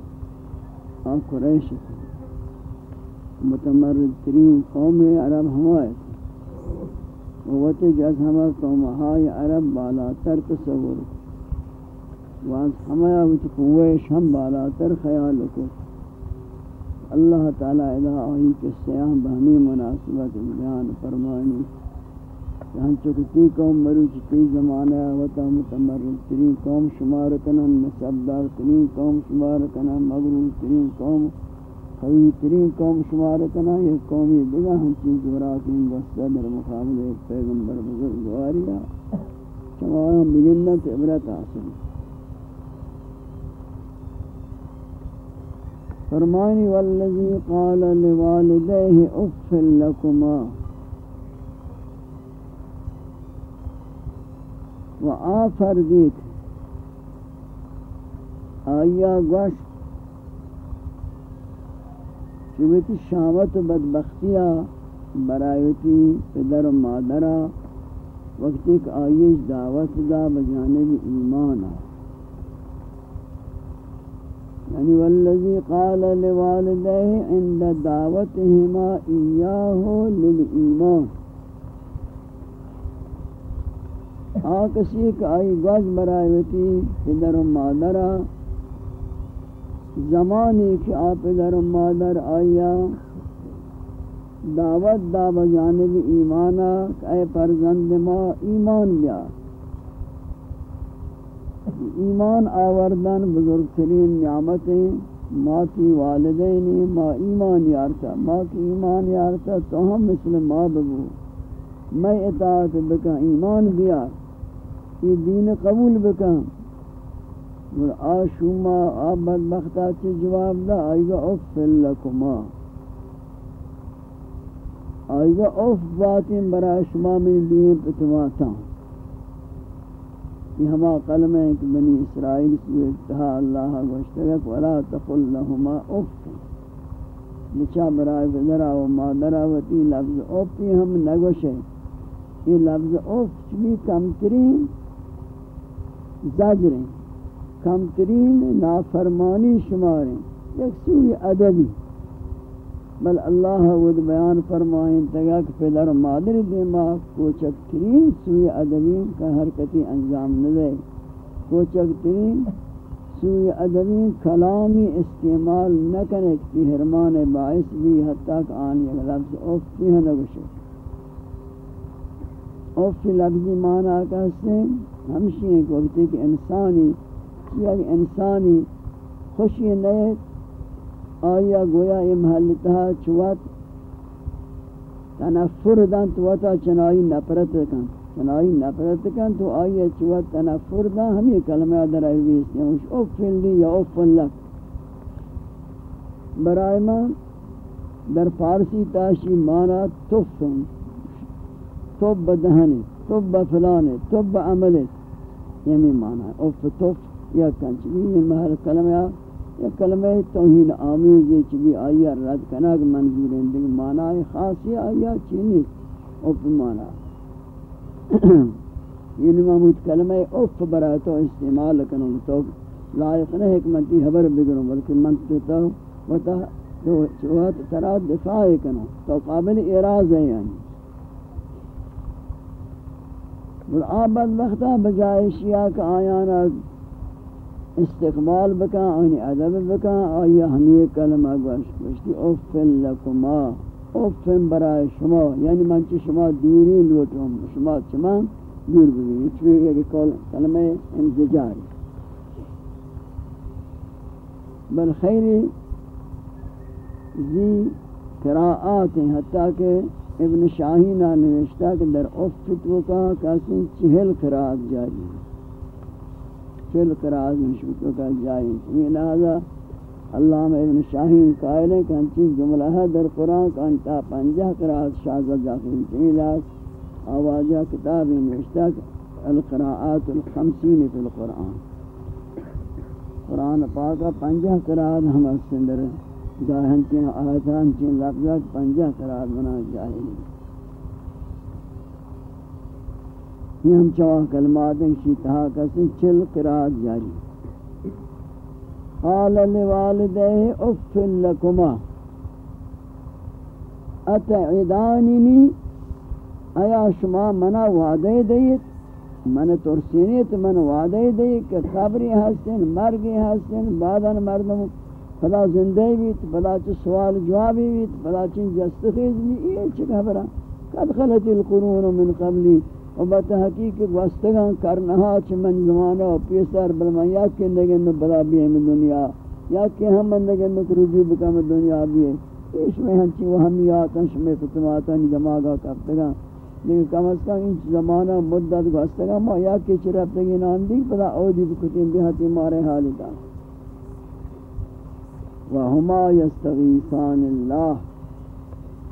آن قریش متمرد ترین قوم عرب ہمائے۔ ووتی جز ہمہ قومہائی عرب بالاتر تصور وان ہمایا وچ قویش ہم بالاتر خیال کو اللہ تعالی الہ آئی کے سیاہ بہمی مناسبت بیان فرمانی ہم چکتی قوم مروچ تی زمانہ وطا متمرد ترین قوم شمار کنن نسبدار ترین قوم شمار کنن، مغرور ترین قوم، قوی ترین قوم شمار کنن، یہ قومی دیگا ہم چیز وراتین بستہ در مقابل ایک پیغمبر بزرگ دواریا چمایا بگنت عبرت حاصل۔ فرمانی والذی قال لوالدیہ افل لکما و آ فردیت آیا گوش چویتی شامت و بدبختیا برایتی پدر و مادرہ وقتی کہ آئیش دعوت دا بجانب ایمان یعنی والذی قال لوالدہ عند دعوتهما ایاہو للایمان. ہاں، آکسی کہ آئی گوز برائیوتی پدر و مادرہ زمانی کہ آ پدر و مادر آیا دعوت دا بجانب ایمانا، کہ اے پرزند ما ایمان بیا ایمان آوردن بزرگترین نعمتیں، ما کی والدینی ما ایمان یارتا، ما کی ایمان یارتا، تو ہم مثل ما بگو۔ میں اطاعت بکا، ایمان بیار یہ دین قبول بکن اور آشوما آب بدبختہ چی جواب دا، آئیگا افل لکما۔ آئیگا اف باتیں برای شما میں دین پتواتا۔ یہ ہما قلم ہے کہ بنی اسرائیل کی اتحا اللہ گوشتگت ولا تقل لہما اف بچا برای بدرہ و مادرہ وتی لفظ اوپی ہم نگوشے یہ لفظ اوف چمی کم ترین زجریں کم ترین نافرمانی شماریں ایک سوی ادبی۔ بل اللہ ود بیان فرمائیں تگا کہ پدر مادر دیما کوچک ترین سوی ادبی کا حرکتی انجام نہ دے۔ کوچک ترین سوی ادبی کلامی استعمال نہ کرے کہ حرمان باعث بھی حتیٰ کہ آنی لفظ اوف کی ہے نگوشے اوف لفظی معنی کہتے ہیں ہمشی ہیں کہ وقتی کہ انسانی یا انسانی خوشی نئے آیا گویا یہ محلتہ چوات تنفر دن تو وطا چنائی نپرت کن. چنائی نپرت کن تو آیا چوات تنفر دن ہم یہ کلمہ در ایویستے ہیں اوش افن لی یا افن لک برای من در فارسی تاشی مانا تفن تب بدہنی تب فلانے تب عملت یمی معنی ہے اف توف یا کنچوی یہ محل کلمہ یا کلمہ توہین آمیز یہ چبی آیا رد کناک منظور ہیں دیکھ معنی خاصی آیا چینی اف معنی۔ <clears throat> یعنی محمود کلمہ اف برای تو استعمال کنوں تو لائق نہیں حکمتی خبر بگروں بلکہ من تو تو و تو ترا دفاع کنوں تو قابل اعراض ہے یعنی۔ اور آباد وقتا بجائے شیعہ کا آیانا استقبال بکا آنی عدب بکا آیا ہمیں کلمہ گوشت گوشتی، اوفن لکما، اوفن برای شما یعنی من چی شما دوری لوٹوں شما چما دور بگی چوئی ایک کلمہ انزجاری. بل خیری زی قراءات ہیں، حتیٰ کہ ابن شاہینہ نوشتا کہ در افتو کا کسی چہل قراءات جاری چہل قراءات نشوتو کا جاری یہ لہذا اللہ ابن شاہین قائل ہے کہ انچی جملہ ہے در قرآن کا انتا پنجہ قراءات شاہزہ جاکر چہل لہذا آواجہ کتابی نوشتا القراءات الخمسین فی القرآن۔ قرآن پاکا پنجہ قرآن ہم اس اندر گاہن چین آیتان چین لفظات پنجہ قرآن بنا جاہی یہ ہم چواہ کلمات ہیں شیطہا کسی چل قرآن جاری۔ قال لوالدہ افل لکما۔ اتعداننی ایا شما منا وعدے دیت؟ من ترسینیت من وعدے دے کہ قبری ہستن مرگی ہستن بعدن مردم فلا زندے بیت، فلا چ سوال جوابی بیت، فلا چ جستخیز بھی یہ چھ خبر قد خلت القرون من قبلی۔ و بتحقیق واسطگان کرنہا چ من زمانہ پیسر بلمیا کہ نگن بلا بھی ہم دنیا، یا کہ ہم نگن رجوع بکم دنیا بھی ہے اس میں ہنچی وہمیات ہیں شمی فتماتا نجماغا کرتگان لیکن کم از کم این زمانہ مدت گوستگا ما، یا کہ چرفتگی نام دیکھ پدا اودی بکتیم بہتی مارے حالی دا وہما یستغیثان اللہ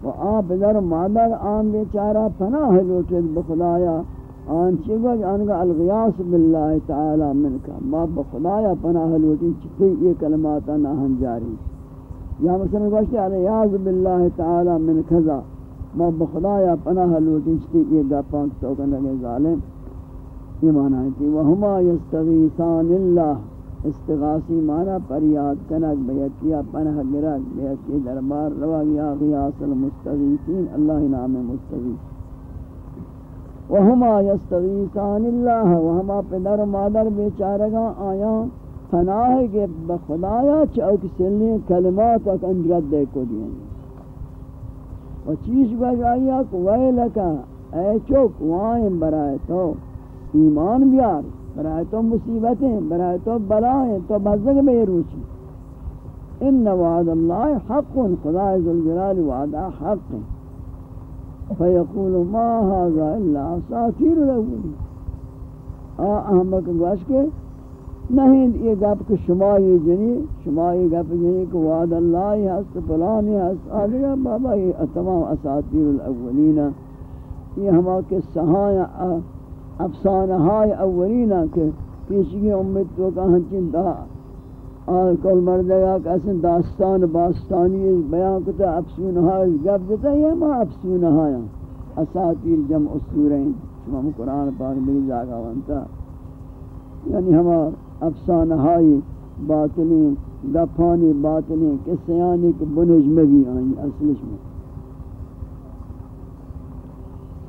و آب در مادر آن بیچارہ پناہ لوٹد بخدایا، آن چگوج آنگا الغیاس باللہ تعالی منکا ما بخدایا پناہ لوٹد چکی یہ کلماتا ناہن جاری۔ یا مثلا گوشتی علیاز باللہ تعالی من کذا ما بخدایا پناہ لوٹنچتی یہ گپاں تو کنگے ظالم۔ ایمان آئی تھی۔ وہما یستغیثان اللہ۔ استغاثی مانا پریاد کنک بیکیا پناہ گرک بیکی دربار روا گیا غیاس المستغیثین اللہ نام مستغیث۔ وہما یستغیثان اللہ وہما پدر مادر بیچارگا آیا پناہ کے بخدایا چاک سلنی کلمات اک انجرد دے کو دیں و چیز بجائیا کہ ویلکا، اے چوک وائن برائے تو، ایمان بیار۔ برائے تو مصیبتیں برائے تو بلائیں، تو بزگ بے روچی ان وعد اللہ حق، خدا ذوالجلال وعدہ حق۔ فیقول ما هذا الا اساطیر الاولین آ احمق گوش کے، نہیں، یہ گپ کہ شما یہ جنی، شما یہ گپ جنی کہ وعد اللہ ہست فلانی ہست آدھگا بابا یہ تمام اساطیر الاولین۔ یہ ہما کے سہایا افسانہائی اولین کہ پیشگی امت تو کہاں چند آل کل مردگا کہ داستان باستانی بیان کتا افسونہائی گپ دیتا یہ ما افسونہائی اساطیر جمع اسورین شما قرآن پاک میری جاگا وانتا یعنی ہمارا افسانہ ہائی باطنی گفانی باطنی، قصیانی کے بنج میں بھی آئیں، اصلش میں۔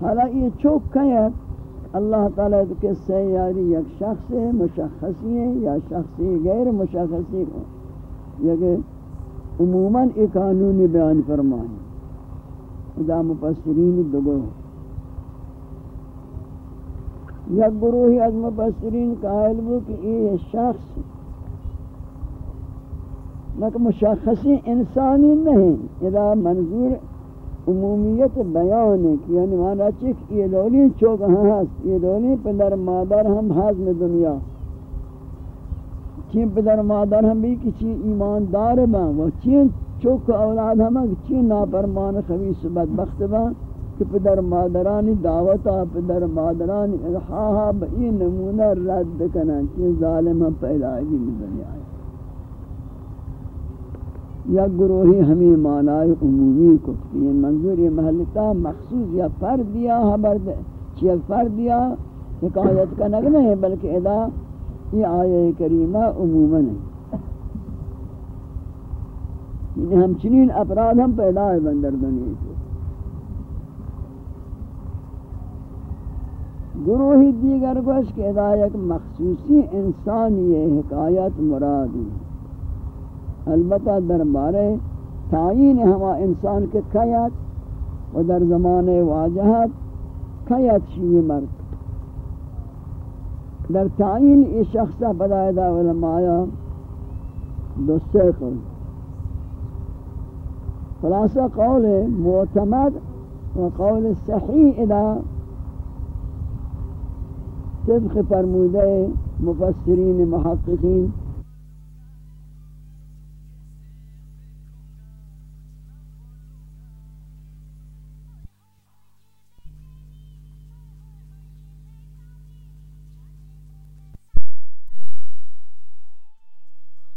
حالا یہ چوک کہیں اللہ تعالیٰ کے سیاری یک شخص مشخصی ہے یا شخصی غیر مشخصی ہے؟ یا عموماً ایک قانونی بیان فرمائیں خدا مفسرین دگو یک گروہی از مبصرین قائل بو کہ یہ شخص لیکن مشخصی انسانی نہیں اذا منظور عمومیت بیان ہے کہ یعنی مانا چک یہ دولی چوک ہاں ہست یہ دولی پدر مادر ہم حضم دنیا. چین پدر مادر ہم بھی کچھ ایماندار بان و چین چوک اولاد ہم چین ناپرمان خبیص بدبخت بان کہ پدر مادرانی دعوتا پدر مادرانی الحاہا بئی نمونہ رد کنن. چی ظالم ہم پیدا آئی دنیا. ہے یا گروہی ہمیں معنی عمومی کو یہ منظور یہ محلتا مخصوص یا فرد یا حبر چیک فرد دیا حکایت کا نگ نہیں، بلکہ ادا یہ آیہ کریمہ عموماً ہے۔ یعنی ہمچنین افراد ہم پیدا ہے بندر دنیا کو گروہی دیگر گوش کہ ادا ایک مخصوصی انسانی حکایت مرادی البتہ دربارے تعین ہما انسان کے کیت و در زمان واجہت کیت شیئی مرد. در تعین ای شخص بدایدہ علماء دو سے قول. خلاصہ قول معتمد و قول صحیح ادا طبق فرمودہ مفسرین محققین